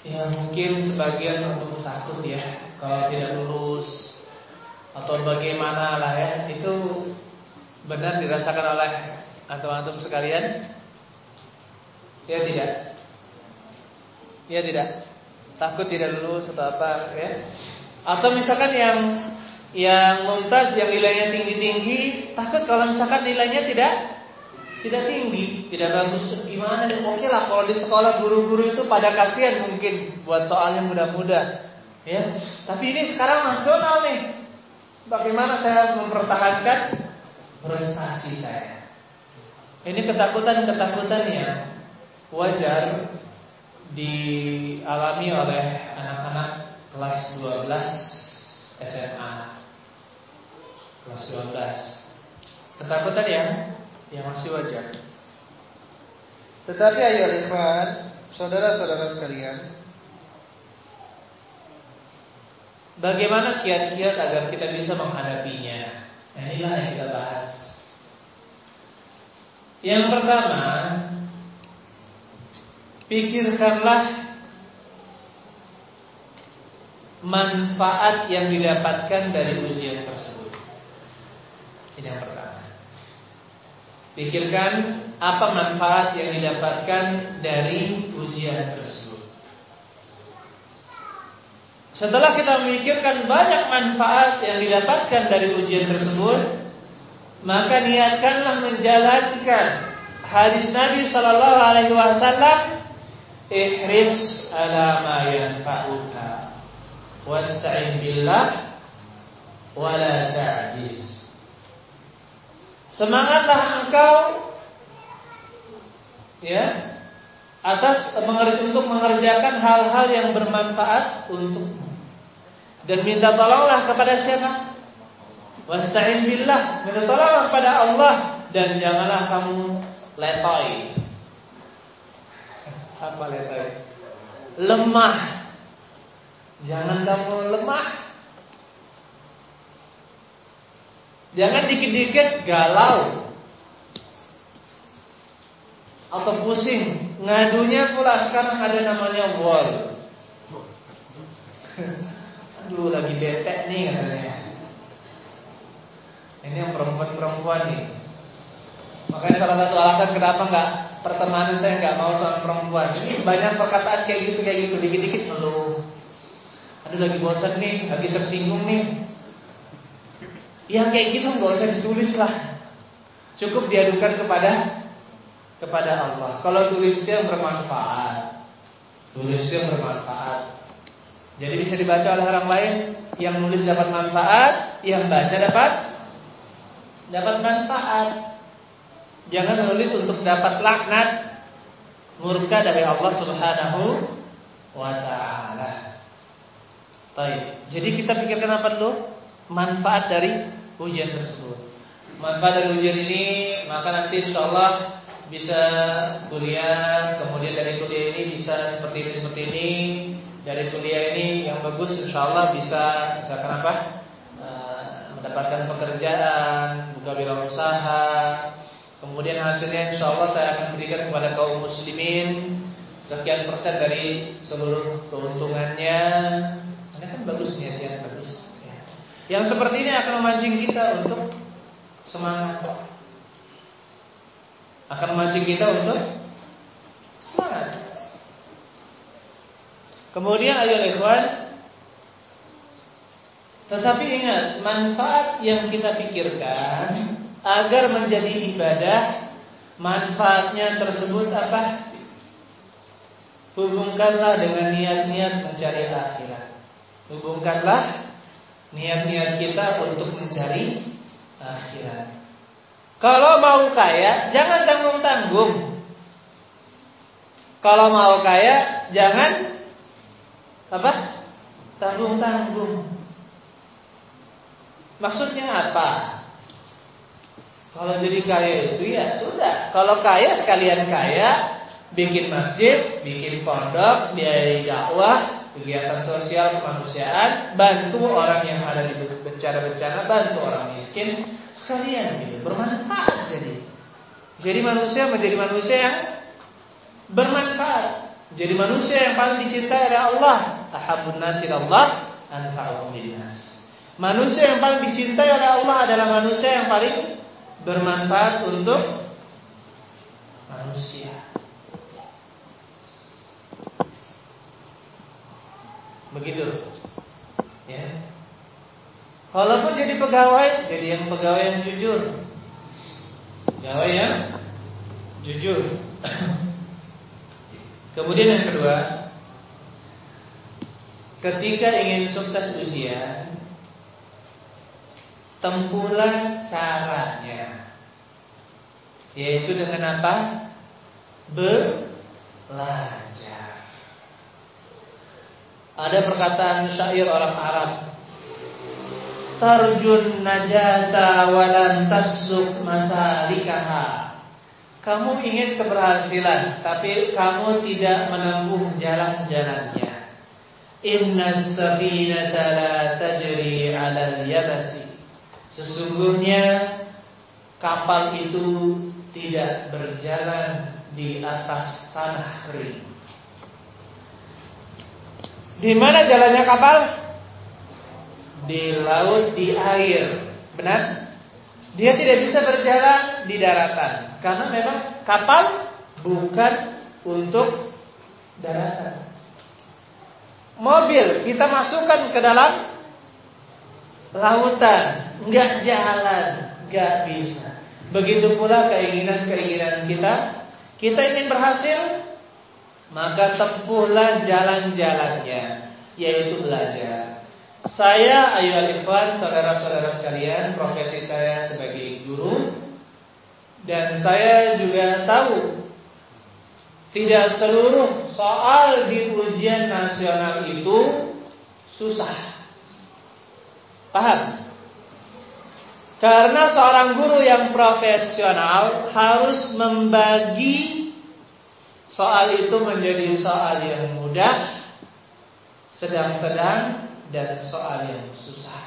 ya mungkin sebagian untuk takut ya kalau tidak lulus atau bagaimana lah ya itu benar dirasakan oleh antum-antum sekalian ya tidak ya tidak takut tidak lulus atau apa ya atau misalkan yang yang mumtaz yang nilainya tinggi-tinggi takut kalau misalkan nilainya tidak tidak tinggi, tidak bagus gimana? Oke lah kalau di sekolah guru-guru itu pada kasihan mungkin buat soalnya mudah-mudah. Ya. Tapi ini sekarang nasional nih. Bagaimana saya mempertahankan prestasi saya? Ini ketakutan-ketakutan yang wajar dialami oleh anak-anak kelas 12 SMA kelas 12. Ketakutan yang yang masih wajar. Tetapi ayo ikhwan, saudara-saudara sekalian, bagaimana kiat-kiat agar kita bisa menghadapinya. Nah, inilah yang kita bahas. Yang pertama, pikirkanlah manfaat yang didapatkan dari ujian tersebut. Ini yang pertama. Pikirkan apa manfaat yang didapatkan dari ujian tersebut. Setelah kita memikirkan banyak manfaat yang didapatkan dari ujian tersebut, maka niatkanlah menjalankan hadis Nabi Sallallahu Alaihi Wasallam, ihris ala ma yanfa'uka, wasta'in billah, wala ta'jiz. Semangatlah engkau ya atas untuk mengerjakan hal-hal yang bermanfaat untukmu. Dan minta tolonglah kepada siapa? Wasta'in billah, minta tolonglah kepada Allah dan janganlah kamu letoy. Apa letoy? Lemah. Jangan kamu lemah. Jangan dikit-dikit galau atau pusing. Ngadunya pula sekarang ada namanya wall. Aduh lagi bete nih katanya. Ini yang perempuan-perempuan nih. Makanya salah satu alasan kenapa nggak pertemanan saya nggak mau sama perempuan. Ini banyak perkataan kayak gitu kayak gitu dikit-dikit ngeluh. Aduh lagi bosan nih, lagi tersinggung nih. Yang kayak gitu nggak usah ditulis lah. Cukup diadukan kepada kepada Allah. Kalau tulisnya bermanfaat, tulisnya bermanfaat. Jadi bisa dibaca oleh orang lain yang nulis dapat manfaat, yang baca dapat dapat manfaat. Jangan menulis untuk dapat laknat murka dari Allah Subhanahu wa taala. Baik. Jadi kita pikirkan apa dulu? Manfaat dari ujian tersebut. Manfaat dari ujian ini maka nanti insya Allah bisa kuliah, kemudian dari kuliah ini bisa seperti ini seperti ini, dari kuliah ini yang bagus insya Allah bisa misalkan apa eh, mendapatkan pekerjaan buka usaha. Kemudian hasilnya insya Allah saya akan berikan kepada kaum muslimin sekian persen dari seluruh keuntungannya. Ini kan bagus niatnya bagus ya. yang seperti ini akan memancing kita untuk semangat. Akan memancing kita untuk semangat Kemudian ayo ikhwan Tetapi ingat Manfaat yang kita pikirkan Agar menjadi ibadah Manfaatnya tersebut apa? Hubungkanlah dengan niat-niat mencari akhirat. Hubungkanlah Niat-niat kita untuk mencari akhirat. Kalau mau kaya Jangan tanggung-tanggung. Kalau mau kaya Jangan apa? Tanggung-tanggung. Maksudnya apa? Kalau jadi kaya itu ya sudah. Kalau kaya sekalian kaya, bikin masjid, bikin pondok, biayai dakwah, kegiatan sosial kemanusiaan, bantu orang yang ada di bencana-bencana, bantu orang miskin, sekalian gitu, bermanfaat jadi. Jadi manusia menjadi manusia yang bermanfaat. Jadi manusia yang paling dicintai oleh Allah, ahabun nasi Allah anfa'uhum. Manusia yang paling dicintai oleh Allah adalah manusia yang paling bermanfaat untuk manusia. Begitu. Ya. Kalaupun jadi pegawai, jadi yang pegawai yang jujur. Pegawai yang jujur. Kemudian yang kedua, ketika ingin sukses ujian, tempuhlah caranya. Yaitu dengan apa? Belajar. Ada perkataan syair orang Arab. Tarjun najata walan tasuk masalikaha kamu ingin keberhasilan, tapi kamu tidak menempuh jalan-jalannya. Inna safinata la tajri 'alal yabasi. Sesungguhnya kapal itu tidak berjalan di atas tanah kering. Di mana jalannya kapal? Di laut, di air. Benar? Dia tidak bisa berjalan di daratan karena memang kapal bukan untuk daratan. Mobil kita masukkan ke dalam lautan, nggak jalan, nggak bisa. Begitu pula keinginan-keinginan kita. Kita ingin berhasil, maka tempuhlah jalan-jalannya, yaitu belajar. Saya ayu alifan, saudara-saudara sekalian, profesi saya sebagai guru, dan saya juga tahu tidak seluruh soal di ujian nasional itu susah. Paham? Karena seorang guru yang profesional harus membagi soal itu menjadi soal yang mudah, sedang-sedang, dan soal yang susah.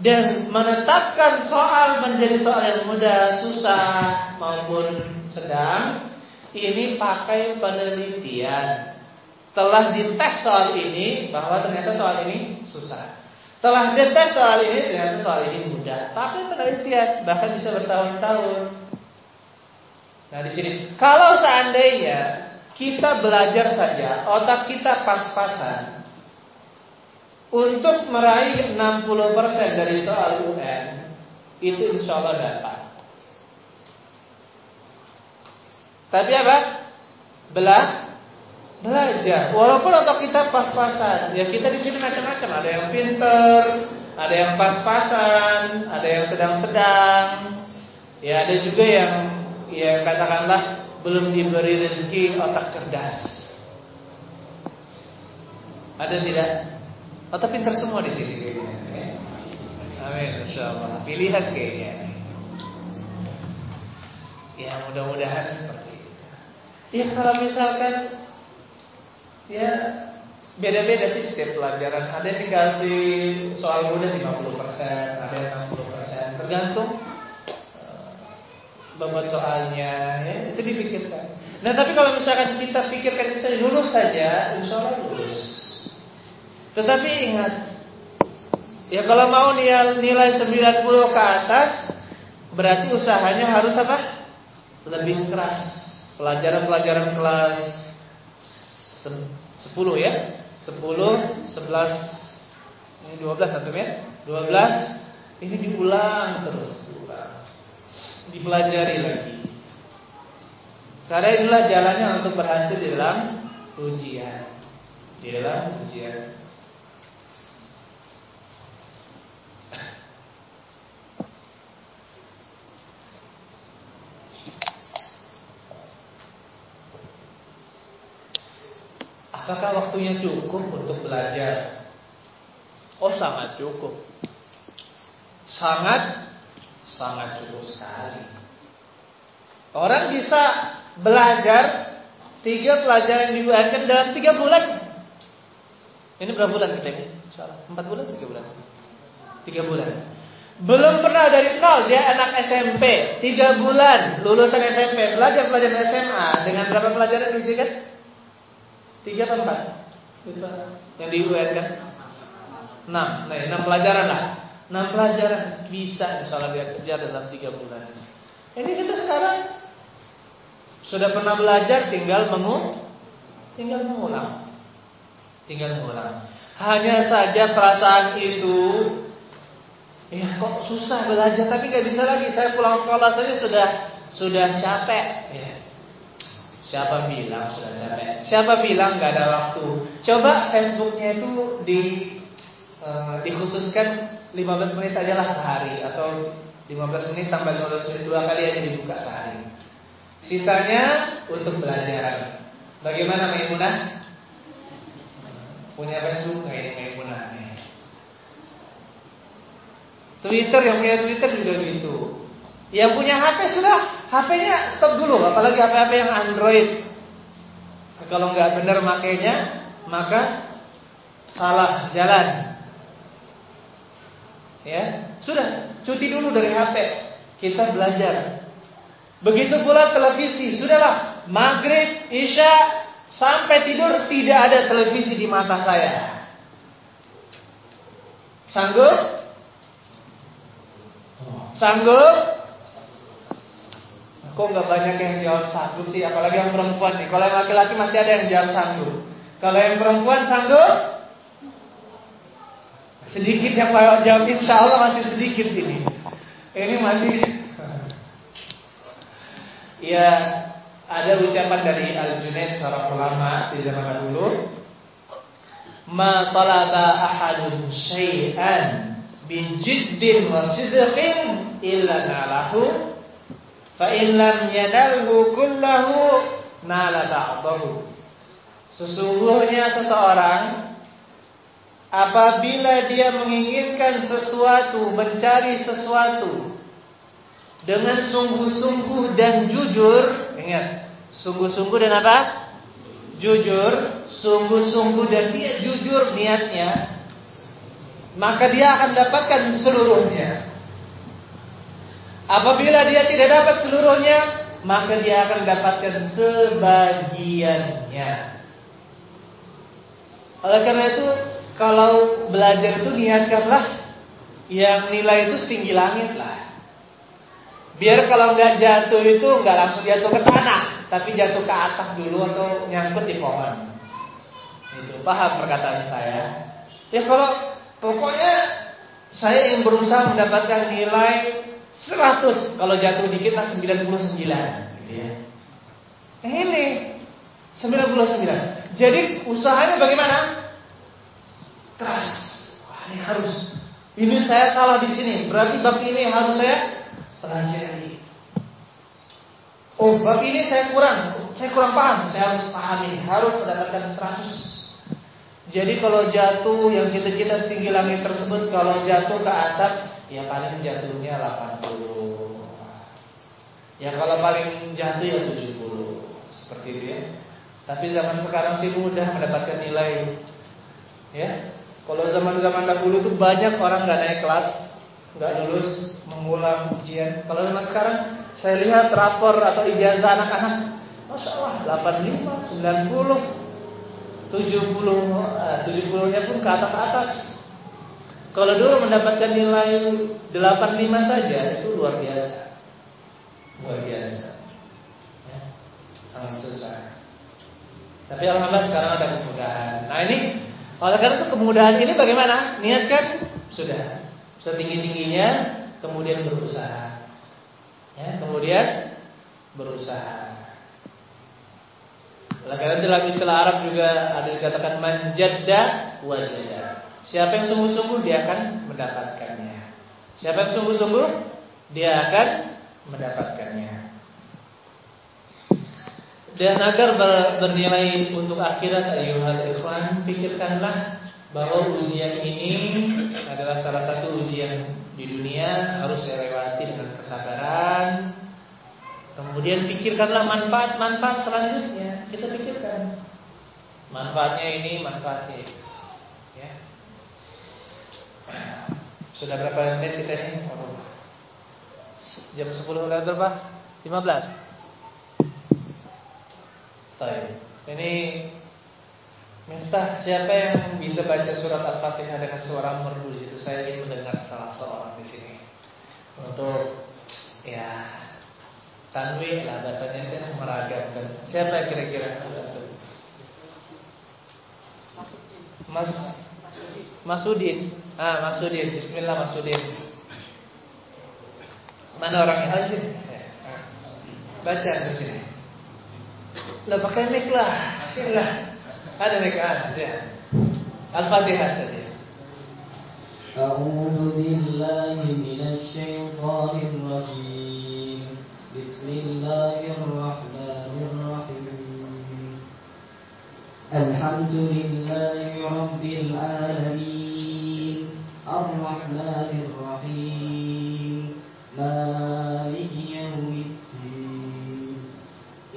Dan menetapkan soal menjadi soal yang mudah, susah maupun sedang, ini pakai penelitian. Telah dites soal ini bahwa ternyata soal ini susah. Telah dites soal ini ternyata soal ini mudah. Pakai penelitian bahkan bisa bertahun-tahun. Nah di sini kalau seandainya kita belajar saja otak kita pas-pasan untuk meraih 60% dari soal UN itu insya Allah dapat. Tapi apa? Belah belajar. Walaupun otak kita pas-pasan, ya kita di sini macam-macam. Ada yang pinter, ada yang pas-pasan, ada yang sedang-sedang. Ya ada juga yang ya katakanlah belum diberi rezeki otak cerdas. Ada tidak? Otak pinter semua di sini. Amin, insya Allah. Pilihan kayaknya. Ya mudah-mudahan seperti. Ya kalau misalkan ya beda-beda sih setiap pelajaran. Ada yang dikasih soal mudah 50%, ada yang 60%, tergantung uh, soalnya, ya, itu dipikirkan. Nah tapi kalau misalkan kita pikirkan bisa lulus saja, insya Allah lulus. Tetapi ingat, ya kalau mau nilai 90 ke atas, berarti usahanya harus apa? Lebih keras. Pelajaran-pelajaran kelas 10 ya. 10, 11 ini 12 satu ya. 12 ini diulang terus, diulang. Dipelajari lagi. Karena inilah jalannya untuk berhasil di dalam ujian. Di dalam ujian. Apakah waktunya cukup untuk belajar? Oh sangat cukup Sangat Sangat cukup sekali Orang bisa belajar Tiga pelajaran dibuatkan dalam tiga bulan Ini berapa bulan kita ini? Empat bulan? Tiga bulan? Tiga bulan belum pernah dari nol dia anak SMP tiga bulan lulusan SMP belajar pelajaran SMA dengan berapa pelajaran diujikan Tiga atau empat? Yang di kan? Enam. Nah, enam pelajaran lah. Enam pelajaran bisa misalnya dia kejar dalam tiga bulan. Ini kita sekarang sudah pernah belajar, tinggal mengu, tinggal mengulang, tinggal mengulang. Hanya saja perasaan itu, ya kok susah belajar, tapi nggak bisa lagi. Saya pulang sekolah saja sudah sudah capek. Ya. Siapa bilang sudah capek? Siapa bilang nggak ada waktu? Coba Facebooknya itu di uh, dikhususkan 15 menit aja lah sehari atau 15 menit tambah 15 menit dua kali aja dibuka sehari. Sisanya untuk belajar. Bagaimana Maimunah? Punya Facebook nggak ini Maimunah? Twitter yang punya Twitter juga gitu. Yang punya HP sudah HP-nya stop dulu, apalagi HP-HP yang Android. Kalau nggak benar makainya, maka salah jalan. Ya, sudah cuti dulu dari HP. Kita belajar. Begitu pula televisi, sudahlah maghrib, isya sampai tidur tidak ada televisi di mata saya. Sanggup? Sanggup? Kok nggak banyak yang jawab sanggup sih, apalagi yang perempuan nih. Kalau yang laki-laki masih ada yang jawab sanggup. Kalau yang perempuan sanggup? Sedikit yang jawab insya Allah masih sedikit ini. Ini masih Ya ada ucapan dari Al-Junaid seorang ulama di zaman dahulu Ma talaba ahadun syai'an bijiddin wa sidqin illa nalahu fa in lam yanalhu kullahu nala ba'dahu Sesungguhnya seseorang apabila dia menginginkan sesuatu, mencari sesuatu dengan sungguh-sungguh dan jujur, ingat, sungguh-sungguh dan apa? Jujur, sungguh-sungguh dan dia jujur niatnya, maka dia akan dapatkan seluruhnya. Apabila dia tidak dapat seluruhnya, maka dia akan dapatkan sebagiannya. Oleh karena itu, kalau belajar itu niatkanlah yang nilai itu setinggi langit lah. Biar kalau nggak jatuh itu nggak langsung jatuh ke tanah, tapi jatuh ke atap dulu atau nyangkut di pohon. Itu paham perkataan saya. Ya kalau pokoknya saya ingin berusaha mendapatkan nilai 100 kalau jatuh dikit lah 99 gitu ya. Ini 99. Jadi usahanya bagaimana? keras. Wah, ini harus. Ini saya salah di sini. Berarti bab ini harus saya pelajari. Oh, bab ini saya kurang. Saya kurang paham. Saya harus pahami. Harus mendapatkan 100. Jadi kalau jatuh yang cita-cita tinggi langit tersebut kalau jatuh ke atap ya paling jatuhnya 80. Ya kalau paling jatuh ya 70. Seperti itu ya. Tapi zaman sekarang sih mudah mendapatkan nilai ya kalau zaman-zaman dahulu itu banyak orang nggak naik kelas, nggak lulus, mengulang ujian. Kalau zaman sekarang saya lihat rapor atau ijazah anak-anak, masya Allah 85, 90, 70, 70-nya pun ke atas atas. Kalau dulu mendapatkan nilai 85 saja itu luar biasa, luar biasa. Ya, sangat susah. Tapi alhamdulillah sekarang ada kemudahan. Nah ini oleh karena itu kemudahan ini bagaimana? Niatkan sudah setinggi-tingginya kemudian berusaha. Ya, kemudian berusaha. Oleh karena itu istilah Arab juga ada dikatakan manjadda wajada. Siapa yang sungguh-sungguh dia akan mendapatkannya. Siapa yang sungguh-sungguh dia akan mendapatkannya. Dan agar bernilai untuk akhirat ayuhal ikhwan, pikirkanlah bahwa ujian ini adalah salah satu ujian di dunia harus saya dengan kesabaran. Kemudian pikirkanlah manfaat-manfaat selanjutnya. Kita pikirkan manfaatnya ini, manfaatnya itu. Ya. Sudah berapa menit kita ini? Jam 10 lewat berapa? 15. Baik. Ini minta siapa yang bisa baca surat Al-Fatihah dengan suara merdu di situ. Saya ingin mendengar salah seorang di sini. Untuk ya tanwin lah bahasanya itu meragamkan. Siapa kira-kira? Mas Masudin. Ah, Masudin. Bismillah Masudin. Mana orangnya? Ayo, baca di sini. Lah pakai mic lah. Sinilah. Ada mic ah, ya. Al-Fatihah saja. أعوذ بالله من الشيطان الرجيم بسم الله الرحمن الرحيم الحمد لله رب العالمين الرحمن الرحيم. مالك يوم الدين.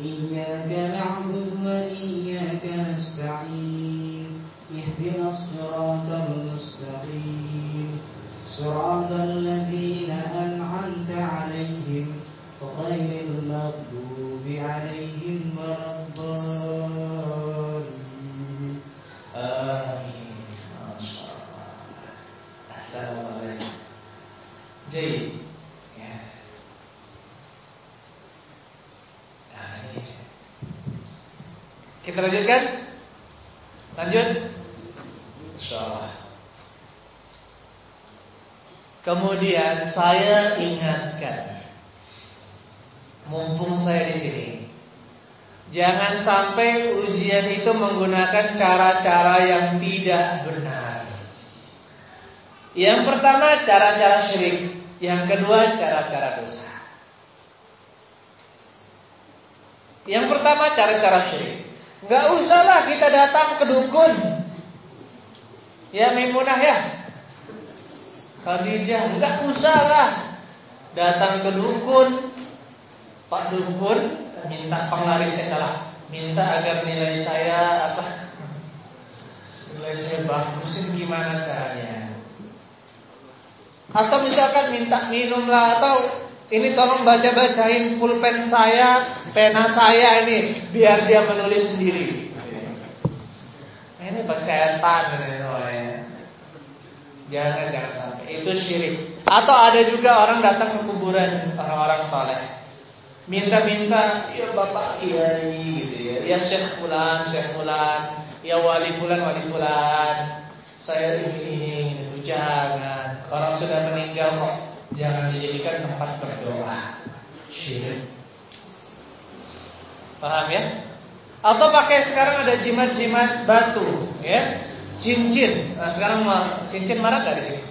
إياك نعبد وإياك نستعين. اهدنا الصراط المستقيم. صراط الذي Kita lanjutkan. Lanjut. Insya Allah. Kemudian saya ingatkan, mumpung saya di sini, jangan sampai ujian itu menggunakan cara-cara yang tidak benar. Yang pertama cara-cara syirik, yang kedua cara-cara dosa. Yang pertama cara-cara syirik. Gak usahlah kita datang ke dukun. Ya Maimunah ya. Khadijah, enggak usahlah datang ke dukun. Pak dukun minta penglarisnya kalah, minta agar nilai saya apa? Nilai saya bagusin gimana caranya? Atau misalkan minta minum lah atau ini tolong baca-bacain pulpen saya, pena saya ini biar dia menulis sendiri. Ini setan ini. Jangan jangan sampai itu syirik. Atau ada juga orang datang ke kuburan orang-orang saleh. Minta-minta, ya Bapak Kiai gitu ya. Ya Syekh Fulan, Syekh Fulan, ya Wali Fulan, Wali Fulan. Saya ini ini jangan. Orang sudah meninggal kok jangan dijadikan tempat berdoa. Syirik. Paham ya? Atau pakai sekarang ada jimat-jimat batu, ya cincin. Nah, sekarang cincin marah gak di sini?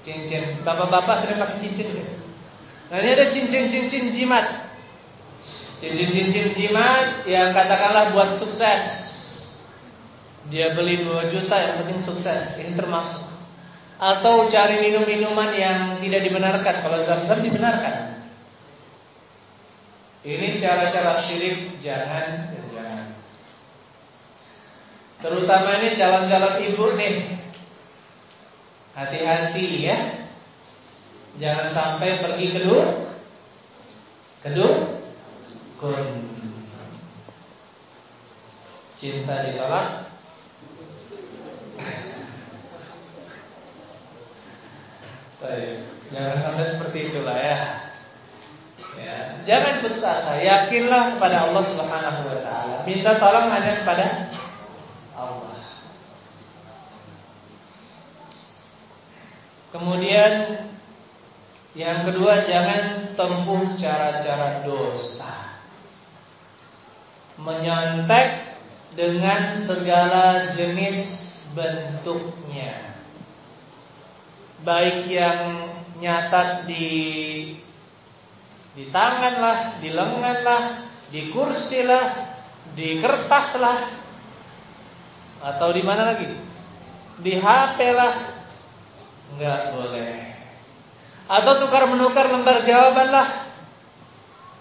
Cincin. Bapak-bapak sering pakai cincin ya? Nah ini ada cincin-cincin jimat. Cincin-cincin jimat yang katakanlah buat sukses. Dia beli 2 juta yang penting sukses. Ini termasuk. Atau cari minum-minuman yang tidak dibenarkan. Kalau zam-zam dibenarkan. Ini cara-cara syirik jangan jangan. Terutama ini jalan-jalan ibu nih. Hati-hati ya. Jangan sampai pergi ke kedua kedua kun. Cinta ditolak. Jangan sampai seperti itulah ya. Ya, jangan putus asa, yakinlah kepada Allah Subhanahu wa taala. Minta tolong hanya kepada Allah. Kemudian yang kedua jangan tempuh cara-cara dosa. Menyontek dengan segala jenis bentuknya. Baik yang nyata di di tangan lah, di lengan lah, di kursi lah, di kertas lah, atau di mana lagi? Di HP lah. Enggak boleh. Atau tukar menukar lembar jawaban lah.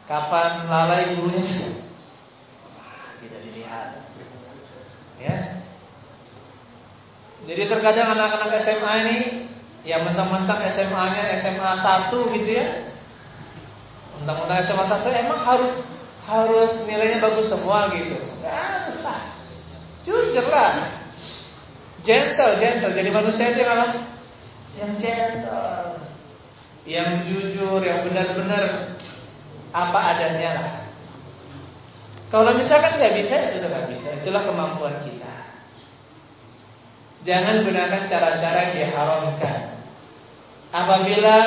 Kapan lalai gurunya? Tidak dilihat. Ya. Jadi terkadang anak-anak SMA ini yang mentang-mentang SMA-nya SMA 1 gitu ya. Mentang-mentang SMA 1 emang harus harus nilainya bagus semua gitu. Enggak usah. Jujur lah. Gentle, gentle. Jadi manusia itu yang apa? Yang gentle. Yang jujur, yang benar-benar apa adanya lah. Kalau misalkan nggak bisa, itu nggak bisa. Itulah kemampuan kita. Jangan gunakan cara-cara yang diharamkan. Apabila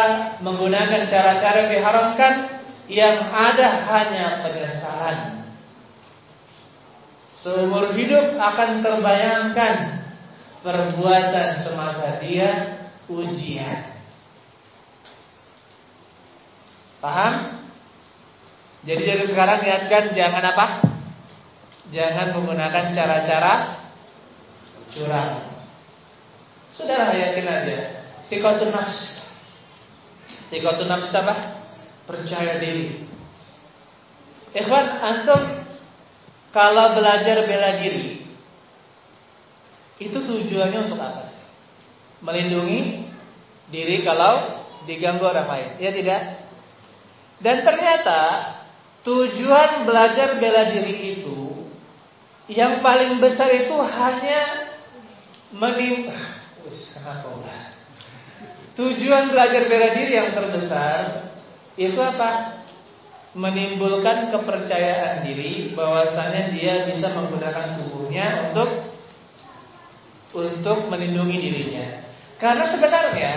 menggunakan cara-cara yang diharamkan, yang ada hanya penyesalan. Seumur hidup akan terbayangkan perbuatan semasa dia ujian. Paham? Jadi dari sekarang niatkan jangan apa? Jangan menggunakan cara-cara curang. Sudah yakin aja. Tikotun nafs. Tikotun nafs apa? Percaya diri. Ikhwan, antum kalau belajar bela diri itu tujuannya untuk apa sih? Melindungi diri kalau diganggu orang lain. Ya tidak? Dan ternyata tujuan belajar bela diri itu yang paling besar itu hanya menim Tujuan belajar bela diri yang terbesar itu apa? Menimbulkan kepercayaan diri bahwasanya dia bisa menggunakan tubuhnya untuk untuk melindungi dirinya. Karena sebenarnya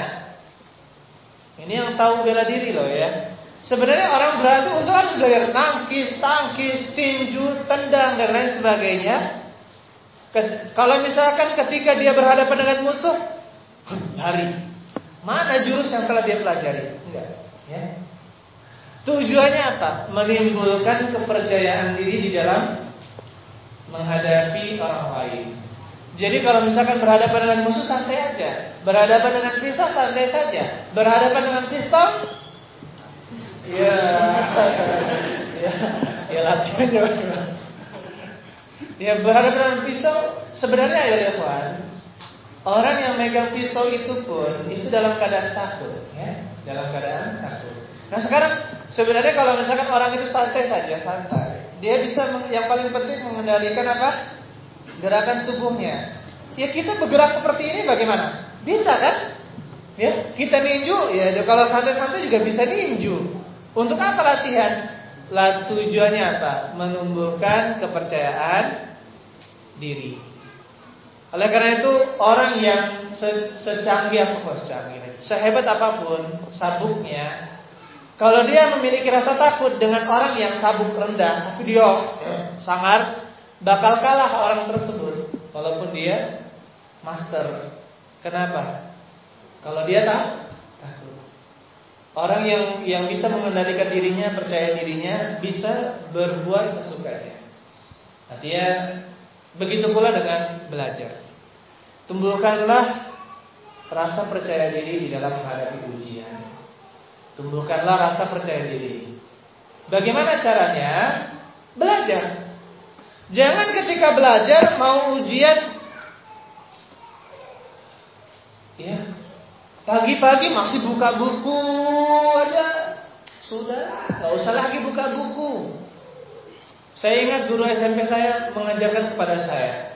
ini yang tahu bela diri loh ya. Sebenarnya orang berarti untuk harus belajar tangkis, tangkis, tinju, tendang dan lain sebagainya. Kalau misalkan ketika dia berhadapan dengan musuh, lari. Mana jurus yang telah dia pelajari? Enggak. Ya. Tujuannya apa? Menimbulkan kepercayaan diri di dalam menghadapi orang lain. Jadi kalau misalkan berhadapan dengan musuh santai aja, berhadapan dengan pisau santai saja, berhadapan dengan pistol, ya, ya, ya latihan ya. Ya berhadapan dengan pisau sebenarnya ya kawan, orang yang megang pisau itu pun itu dalam keadaan takut, ya, dalam keadaan takut. Nah sekarang sebenarnya kalau misalkan orang itu santai saja, santai, dia bisa yang paling penting mengendalikan apa? gerakan tubuhnya. Ya kita bergerak seperti ini bagaimana? Bisa kan? Ya, kita ninju, ya kalau santai-santai juga bisa ninju. Untuk apa latihan? Lah tujuannya apa? Menumbuhkan kepercayaan diri. Oleh karena itu orang yang se secanggih apa secanggih, sehebat apa pun sabuknya, kalau dia memiliki rasa takut dengan orang yang sabuk rendah, tapi dia sangar, bakal kalah orang tersebut walaupun dia master. Kenapa? Kalau dia tak takut. Orang yang yang bisa mengendalikan dirinya, percaya dirinya, bisa berbuat sesukanya. Artinya begitu pula dengan belajar. Tumbuhkanlah rasa percaya diri di dalam menghadapi ujian. Tumbuhkanlah rasa percaya diri. Bagaimana caranya? Belajar. Jangan ketika belajar mau ujian ya pagi-pagi masih buka buku aja sudah nggak usah lagi buka buku. Saya ingat guru SMP saya mengajarkan kepada saya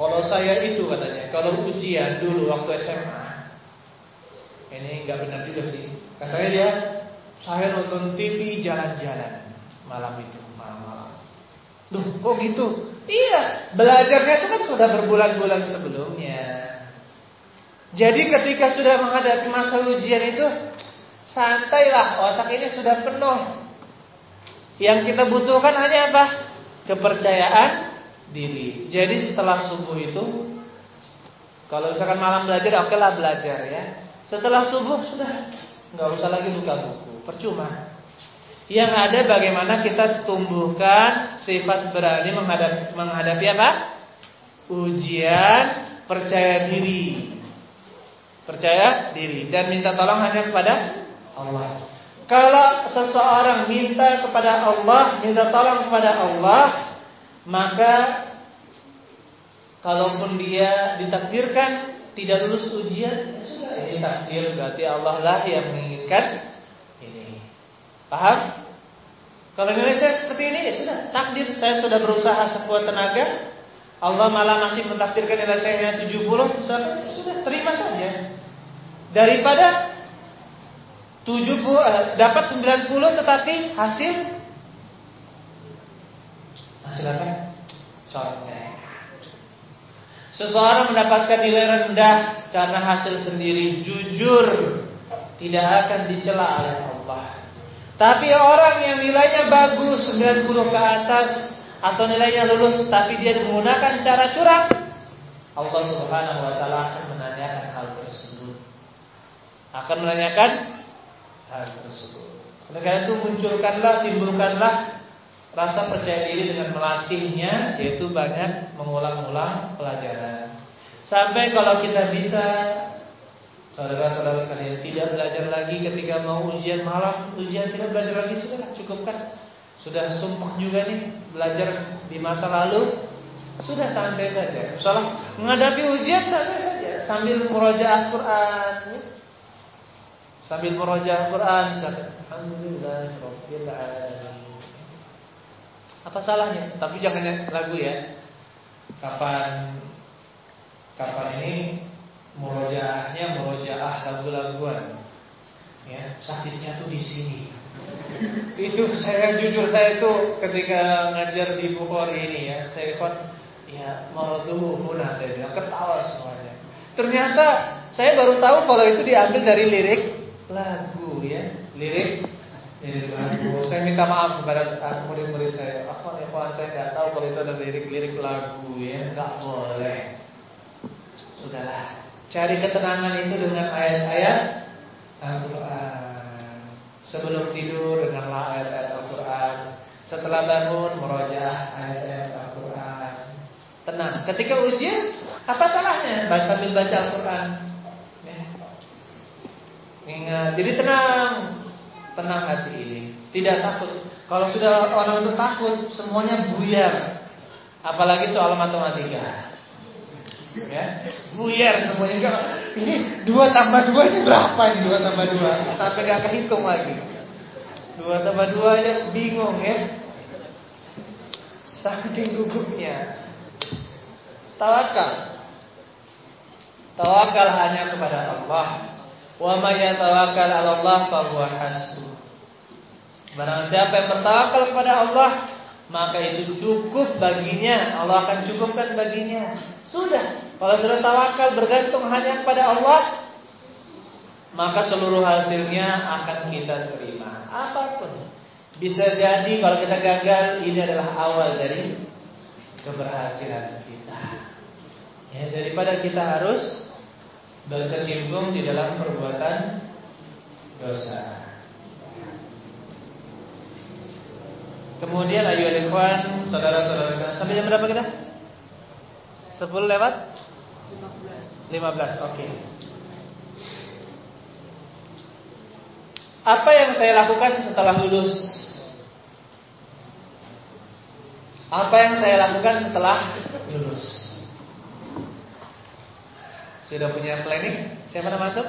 kalau saya itu katanya kalau ujian dulu waktu SMA ini nggak benar juga sih katanya dia saya nonton TV jalan-jalan malam itu Duh, kok gitu? Iya, belajarnya itu kan sudah berbulan-bulan sebelumnya. Jadi ketika sudah menghadapi masa ujian itu santailah, otak ini sudah penuh. Yang kita butuhkan hanya apa? Kepercayaan diri. Jadi setelah subuh itu kalau misalkan malam belajar, oke lah belajar ya. Setelah subuh sudah nggak usah lagi buka buku, percuma. Yang ada bagaimana kita tumbuhkan sifat berani menghadapi, menghadapi apa? Ujian percaya diri. Percaya diri dan minta tolong hanya kepada Allah. Kalau seseorang minta kepada Allah, minta tolong kepada Allah, maka kalaupun dia ditakdirkan tidak lulus ujian, ya sudah ini takdir berarti Allah lah yang menginginkan ini. Paham? Kalau nilai saya seperti ini ya sudah takdir saya sudah berusaha sekuat tenaga. Allah malah masih mentakdirkan nilai saya hanya 70 misalkan ya sudah terima saja. Daripada 70 eh, dapat 90 tetapi hasil hasil apa? Contek. Seseorang mendapatkan nilai rendah karena hasil sendiri jujur tidak akan dicela oleh Allah. Tapi orang yang nilainya bagus 90 ke atas atau nilainya lulus tapi dia menggunakan cara curang, Allah Subhanahu wa taala akan menanyakan hal tersebut. Akan menanyakan hal tersebut. Oleh karena itu munculkanlah, timbulkanlah rasa percaya diri dengan melatihnya yaitu banyak mengulang-ulang pelajaran. Sampai kalau kita bisa Saudara-saudara sekalian tidak belajar lagi ketika mau ujian malam, ujian tidak belajar lagi sudah cukupkan. Sudah sumpah juga nih belajar di masa lalu, sudah santai saja. Salah menghadapi ujian santai saja sambil murojaah Quran. Sambil murojaah Quran Alhamdulillah Rabbil Alamin. Apa salahnya? Tapi jangan ragu ya. Kapan kapan ini murojaahnya murojaah lagu-laguan. Ya, sakitnya tuh di sini. itu saya jujur saya itu ketika ngajar di Bukhari ini ya, saya ikut ya mau muna saya bilang ketawa semuanya. Ternyata saya baru tahu kalau itu diambil dari lirik lagu ya, lirik lirik lagu. Saya minta maaf kepada ah, murid-murid saya. Apa ya saya nggak tahu kalau itu ada lirik-lirik lagu ya, nggak boleh. Sudahlah, cari ketenangan itu dengan ayat-ayat Al-Quran. Sebelum tidur dengarlah ayat-ayat Al-Quran. Setelah bangun merojaah ayat-ayat Al-Quran. Tenang. Ketika ujian Apa salahnya? Baca sambil baca Al-Quran. Ya. Ingat. Jadi tenang Tenang hati ini. Tidak takut. Kalau sudah orang itu takut Semuanya buyar. Apalagi soal matematika. Ya? Buyar semuanya. Ini dua tambah dua ini berapa ini? Dua tambah dua. Sampai nggak kehitung lagi. Dua tambah dua aja bingung ya. Saking gugupnya. Tawakal. Tawakal hanya kepada Allah. Wa may yatawakkal 'ala Allah fa huwa hasbuh barang siapa yang bertawakal kepada Allah maka itu cukup baginya Allah akan cukupkan baginya sudah, kalau sudah tawakal bergantung hanya kepada Allah, maka seluruh hasilnya akan kita terima. Apa pun. Bisa jadi kalau kita gagal, ini adalah awal dari keberhasilan kita. Ya, daripada kita harus berkecimpung di dalam perbuatan dosa. Kemudian ayo ikhwan, saudara-saudara, sampai jam berapa kita? 10 lewat 15 15 oke Apa yang saya lakukan setelah lulus Apa yang saya lakukan setelah lulus Sudah punya planning Siapa nama itu?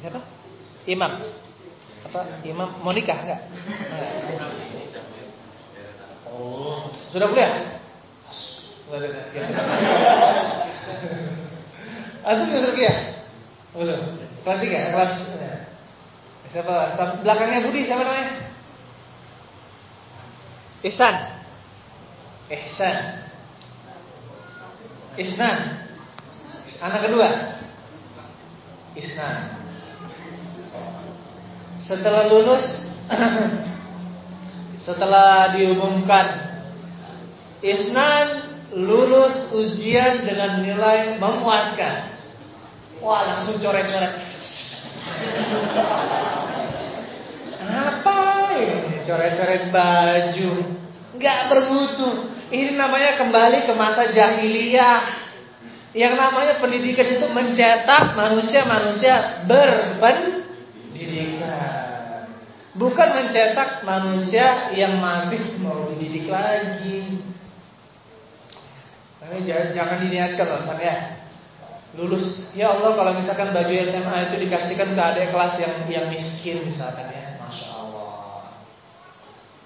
Siapa? Imam Apa? Imam Monika enggak? Oh, sudah kuliah? Antum sudah ya? Belum. Kelas tiga, kelas siapa? Belakangnya Budi siapa namanya? Ihsan. Ihsan. Isnan. Anak kedua. Isnan. Setelah lulus setelah diumumkan Isnan lulus ujian dengan nilai memuaskan. Wah langsung coret-coret. Apa ini coret-coret baju? Gak bermutu. Ini namanya kembali ke masa jahiliyah. Yang namanya pendidikan itu mencetak manusia-manusia berpendidikan. Bukan mencetak manusia yang masih mau dididik lagi. Ini jangan, jangan diniatkan loh ya. Lulus, ya Allah kalau misalkan baju SMA itu dikasihkan ke adik kelas yang yang miskin misalkan ya, masya Allah.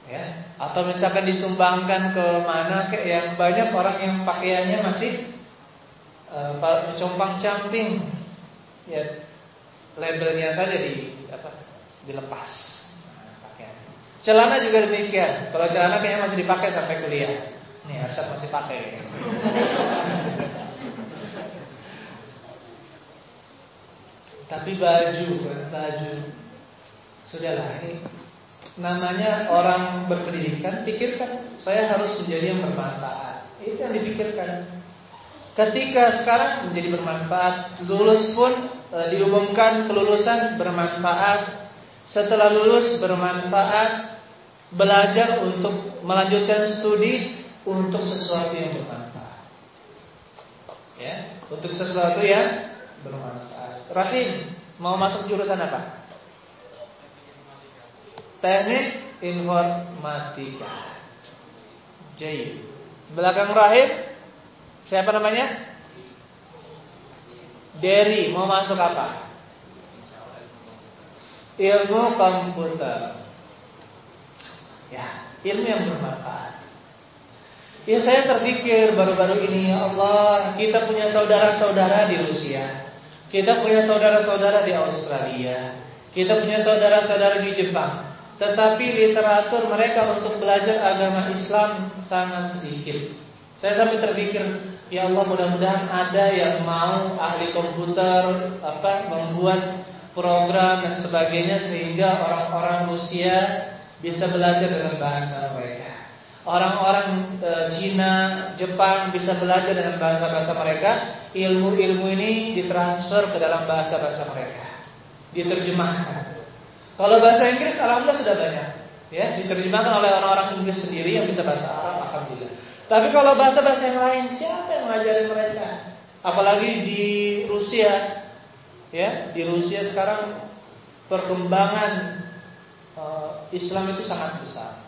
Ya, atau misalkan disumbangkan ke mana ke yang banyak orang yang pakaiannya masih uh, compang camping, ya labelnya saja di apa dilepas. Celana juga demikian. Kalau celana kayaknya masih dipakai sampai kuliah. Nih Arsyad masih pakai. Tapi baju, baju. Sudahlah ini namanya orang berpendidikan, pikirkan saya harus menjadi yang bermanfaat. Itu yang dipikirkan. Ketika sekarang menjadi bermanfaat, lulus pun e, diumumkan kelulusan bermanfaat. Setelah lulus bermanfaat, belajar untuk melanjutkan studi untuk sesuatu yang bermanfaat. Ya, untuk sesuatu yang bermanfaat. Rahim mau masuk jurusan apa? Teknik informatika. J. Belakang Rahim siapa namanya? Derry mau masuk apa? Ilmu komputer. Ya, ilmu yang bermanfaat. Ya saya terpikir baru-baru ini ya Allah kita punya saudara-saudara di Rusia, kita punya saudara-saudara di Australia, kita punya saudara-saudara di Jepang. Tetapi literatur mereka untuk belajar agama Islam sangat sedikit. Saya sampai terpikir, ya Allah mudah-mudahan ada yang mau ahli komputer apa membuat program dan sebagainya sehingga orang-orang Rusia bisa belajar dengan bahasa mereka. Orang-orang e, Cina, Jepang bisa belajar dengan bahasa-bahasa mereka. Ilmu-ilmu ini ditransfer ke dalam bahasa-bahasa mereka. Diterjemahkan. Kalau bahasa Inggris, alhamdulillah sudah banyak. Ya, diterjemahkan oleh orang-orang Inggris sendiri yang bisa bahasa Arab, alhamdulillah. Tapi kalau bahasa-bahasa yang lain, siapa yang mengajarin mereka? Apalagi di Rusia, ya, di Rusia sekarang perkembangan uh, Islam itu sangat besar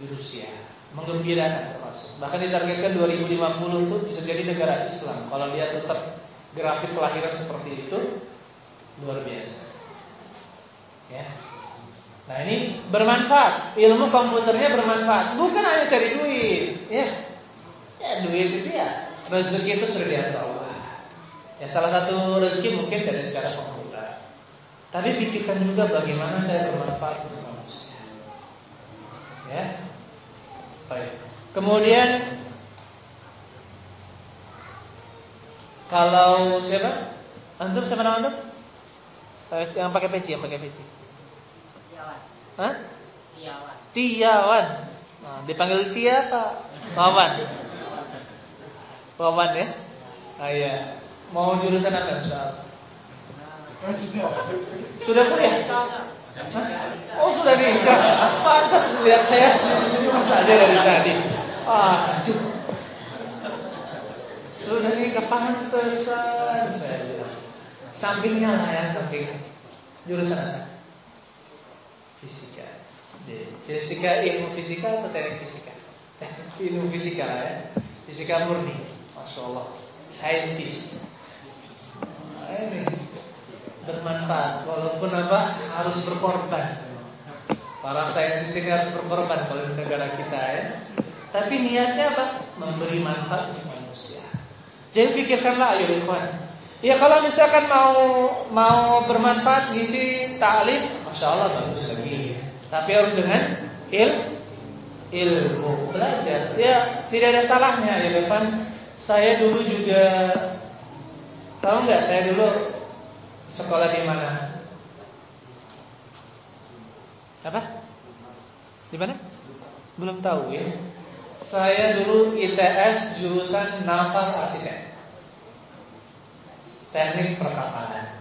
di Rusia. Menggembirakan termasuk bahkan ditargetkan 2050 itu bisa jadi negara Islam. Kalau dia tetap grafik kelahiran seperti itu luar biasa. Ya. Nah ini bermanfaat. Ilmu komputernya bermanfaat. Bukan hanya cari duit ya. Ya duit itu ya. Rezeki itu sudah diatur Allah. Ya salah satu rezeki mungkin dari cara komputer. Tapi pikirkan juga bagaimana saya bermanfaat ya Baik. Kemudian kalau siapa? Antum siapa nama antum? Eh, yang pakai peci, yang pakai peci. Tiawan. Hah? Tiawan. Tiawan. Nah, dipanggil Tia apa? Wawan. Wawan ya? Ah iya. Mau jurusan apa Ustaz? Sudah kuliah? Oh sudah nikah. Pantas lihat saya senyum saja dari tadi. Ah, aduh. Sudah nikah pantesan saya bilang. Sampingnya lah ya, samping jurusan apa? Fisika. Fisika ilmu fisika atau teknik fisika? ilmu fisika lah ya. Fisika murni. Masya Allah. Saintis. Nah, ini bermanfaat walaupun apa harus berkorban. Para saintis ini harus berkorban kalau negara kita ya. Tapi niatnya apa? Memberi manfaat untuk manusia. Jadi pikirkanlah ayo ikhwan. Ya kalau misalkan mau mau bermanfaat ngisi taklim, masya Allah bagus lagi. Tapi harus dengan il ilmu belajar. Ya tidak ada salahnya ya Depan. Saya dulu juga tahu nggak? Saya dulu Sekolah di mana? Apa? Di mana? Belum tahu ya. Saya dulu ITS jurusan naval arsitek. Teknik perkapalan.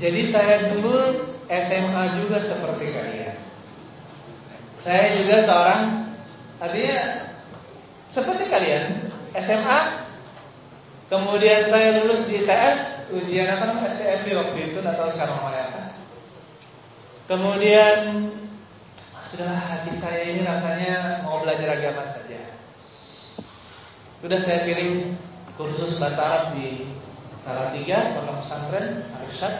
Jadi saya dulu SMA juga seperti kalian. Saya juga seorang artinya seperti kalian SMA Kemudian saya lulus di ITS, ujian apa namanya SCMB waktu itu, nggak tahu sekarang namanya apa. Kemudian sudah hati saya ini rasanya mau belajar agama saja. Sudah saya pilih kursus bahasa Arab di Salatiga, pondok pesantren Arsyad.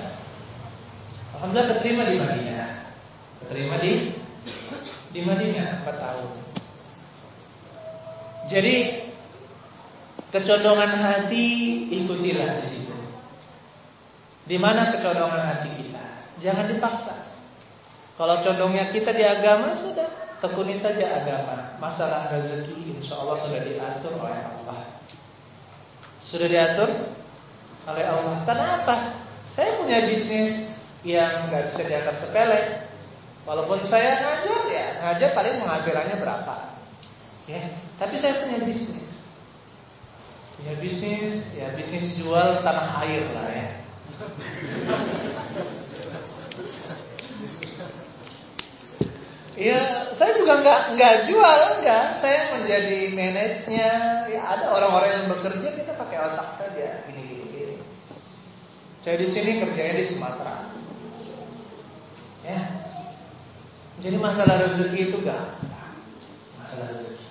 Alhamdulillah keterima di Madinah. Keterima di di Madinah 4 tahun. Jadi Kecondongan hati ikutilah di situ. Di mana kecondongan hati kita? Jangan dipaksa. Kalau condongnya kita di agama sudah tekuni saja agama. Masalah rezeki insya Allah sudah diatur oleh Allah. Sudah diatur oleh Allah. Kenapa? Saya punya bisnis yang nggak bisa dianggap sepele. Walaupun saya ngajar ya, ngajar paling penghasilannya berapa? Ya, tapi saya punya bisnis. Ya bisnis, ya bisnis jual tanah air lah ya. Ya, saya juga nggak nggak jual enggak. Saya menjadi manajernya. Ya ada orang-orang yang bekerja kita pakai otak saja. Gini gini gini. Saya di sini kerjanya di Sumatera. Ya. Jadi masalah rezeki itu enggak. Masalah rezeki.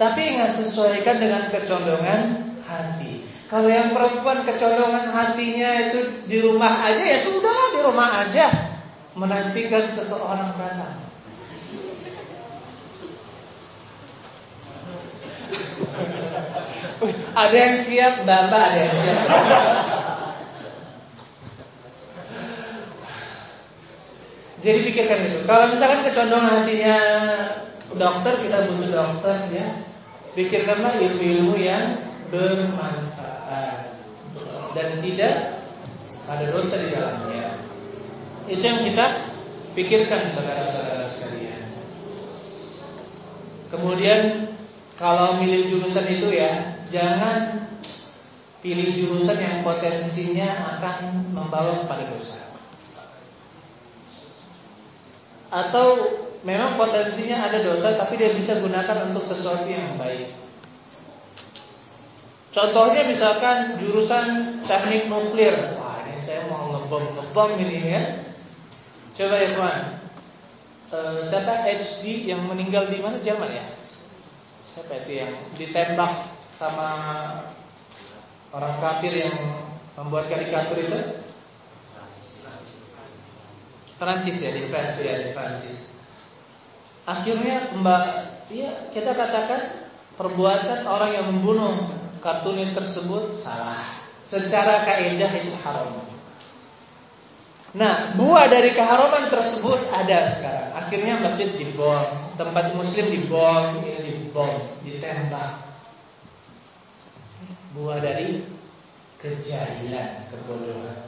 Tapi ingat sesuaikan dengan kecondongan hati. Kalau yang perempuan kecondongan hatinya itu di rumah aja ya sudah di rumah aja menantikan seseorang datang. ada yang siap, mbak ada yang siap. Jadi pikirkan itu. Kalau misalkan kecondongan hatinya dokter, kita butuh dokter ya. Pikirkanlah ilmu-ilmu yang bermanfaat dan tidak ada dosa di dalamnya. Itu yang kita pikirkan saudara-saudara sekalian. Kemudian kalau milih jurusan itu ya jangan pilih jurusan yang potensinya akan membawa kepada dosa. Atau memang potensinya ada dosa tapi dia bisa gunakan untuk sesuatu yang baik. Contohnya misalkan jurusan teknik nuklir. Wah ini saya mau ngebom ngebom ini ya. Coba ya kawan. E, siapa HD yang meninggal di mana Jerman ya? Siapa itu yang ditembak sama orang kafir yang membuat karikatur itu? Perancis ya di Prancis ya di Prancis. Akhirnya ya kita katakan perbuatan orang yang membunuh kartunis tersebut salah. Secara kaidah itu haram. Nah, buah dari keharaman tersebut ada sekarang. Akhirnya masjid dibom, tempat muslim dibom, ya dibom, ditembak. Buah dari kejahilan, kebodohan.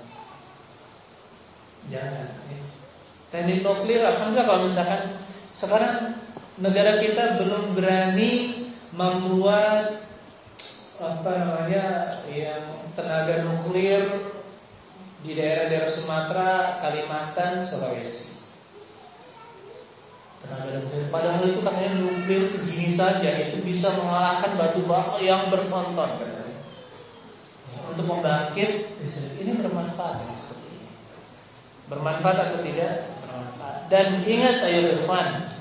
Jangan. Ya. Teknik nuklir alhamdulillah kalau misalkan sekarang negara kita belum berani membuat apa namanya yang tenaga nuklir di daerah-daerah Sumatera, Kalimantan, Sulawesi. Tenaga nuklir. Padahal itu katanya nuklir segini saja itu bisa mengalahkan batu bara yang bertonton. Untuk membangkit ini bermanfaat. Bermanfaat atau tidak? Dan ingat ayo Irfan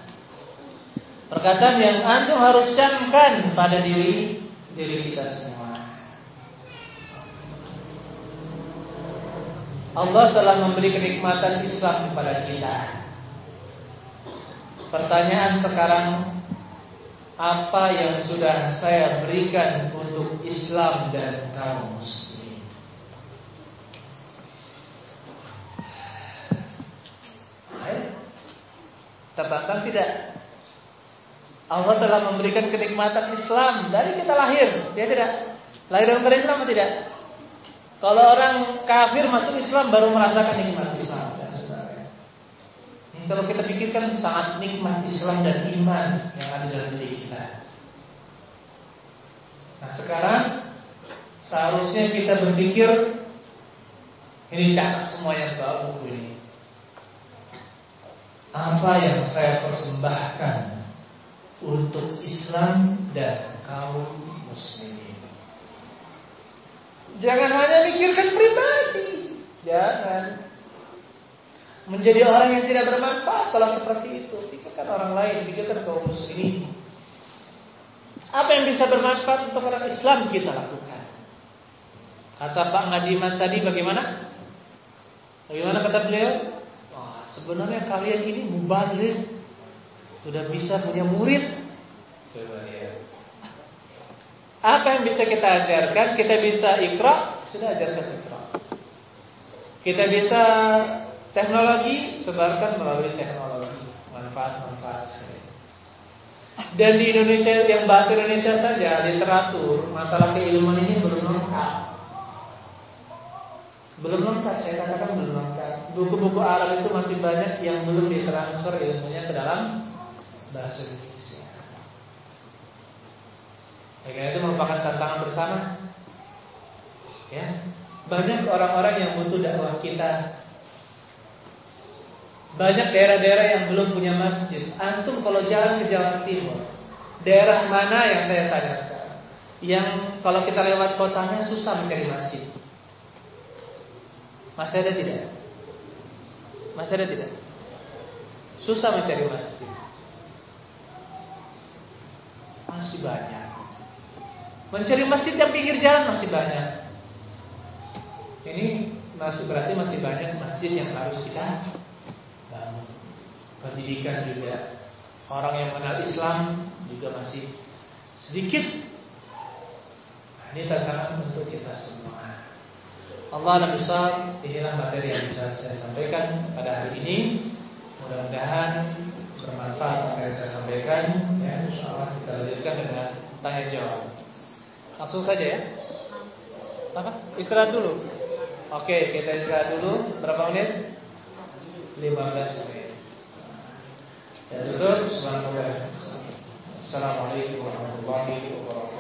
Perkataan yang antum harus camkan pada diri diri kita semua. Allah telah memberi kenikmatan Islam kepada kita. Pertanyaan sekarang apa yang sudah saya berikan untuk Islam dan kaum muslim? Tertantang tidak? Allah telah memberikan kenikmatan Islam dari kita lahir, dia tidak? Lahir dalam Islam atau tidak? Kalau orang kafir masuk Islam baru merasakan nikmat Islam. Ini kalau kita pikirkan sangat nikmat Islam dan iman yang ada dalam diri kita. Nah sekarang seharusnya kita berpikir ini catat semua yang tahu buku ini. Apa yang saya persembahkan untuk Islam dan kaum muslimin. Jangan hanya mikirkan pribadi. Jangan menjadi orang yang tidak bermanfaat kalau seperti itu. Pikirkan orang lain, pikirkan kaum muslimin. Apa yang bisa bermanfaat untuk orang Islam kita lakukan. Kata Pak Ngadiman tadi bagaimana? Bagaimana kata beliau? Sebenarnya kalian ini mubalik sudah bisa punya murid. Apa yang bisa kita ajarkan? Kita bisa ikra, sudah ajarkan ikra. Kita bisa teknologi, sebarkan melalui teknologi. Manfaat-manfaat. Dan di Indonesia yang bahasa Indonesia saja literatur masalah keilmuan ini belum lengkap. Belum lengkap, saya katakan belum lengkap. Buku-buku Arab itu masih banyak yang belum ditransfer ilmunya ke dalam bahasa Indonesia. Ya, itu merupakan tantangan bersama. Ya, banyak orang-orang yang butuh dakwah kita. Banyak daerah-daerah yang belum punya masjid. Antum kalau jalan ke Jawa Timur, daerah mana yang saya tanya sekarang? Yang kalau kita lewat kotanya susah mencari masjid. Masih ada tidak? Masih ada tidak? Susah mencari masjid. Masih banyak. Mencari masjid yang pinggir jalan masih banyak. Ini masih berarti masih banyak masjid yang harus kita bangun. Pendidikan juga orang yang mengenal Islam juga masih sedikit. Nah, ini tantangan untuk kita semua. Allah dan besar, inilah materi yang bisa saya sampaikan pada hari ini. Mudah-mudahan bermanfaat apa yang saya sampaikan. Ya, insya Allah kita lanjutkan dengan tanya jawab. Langsung saja ya. Apa? Istirahat dulu. Oke, kita istirahat dulu. Berapa menit? 15 menit. Ya, tutup. Assalamualaikum warahmatullahi wabarakatuh.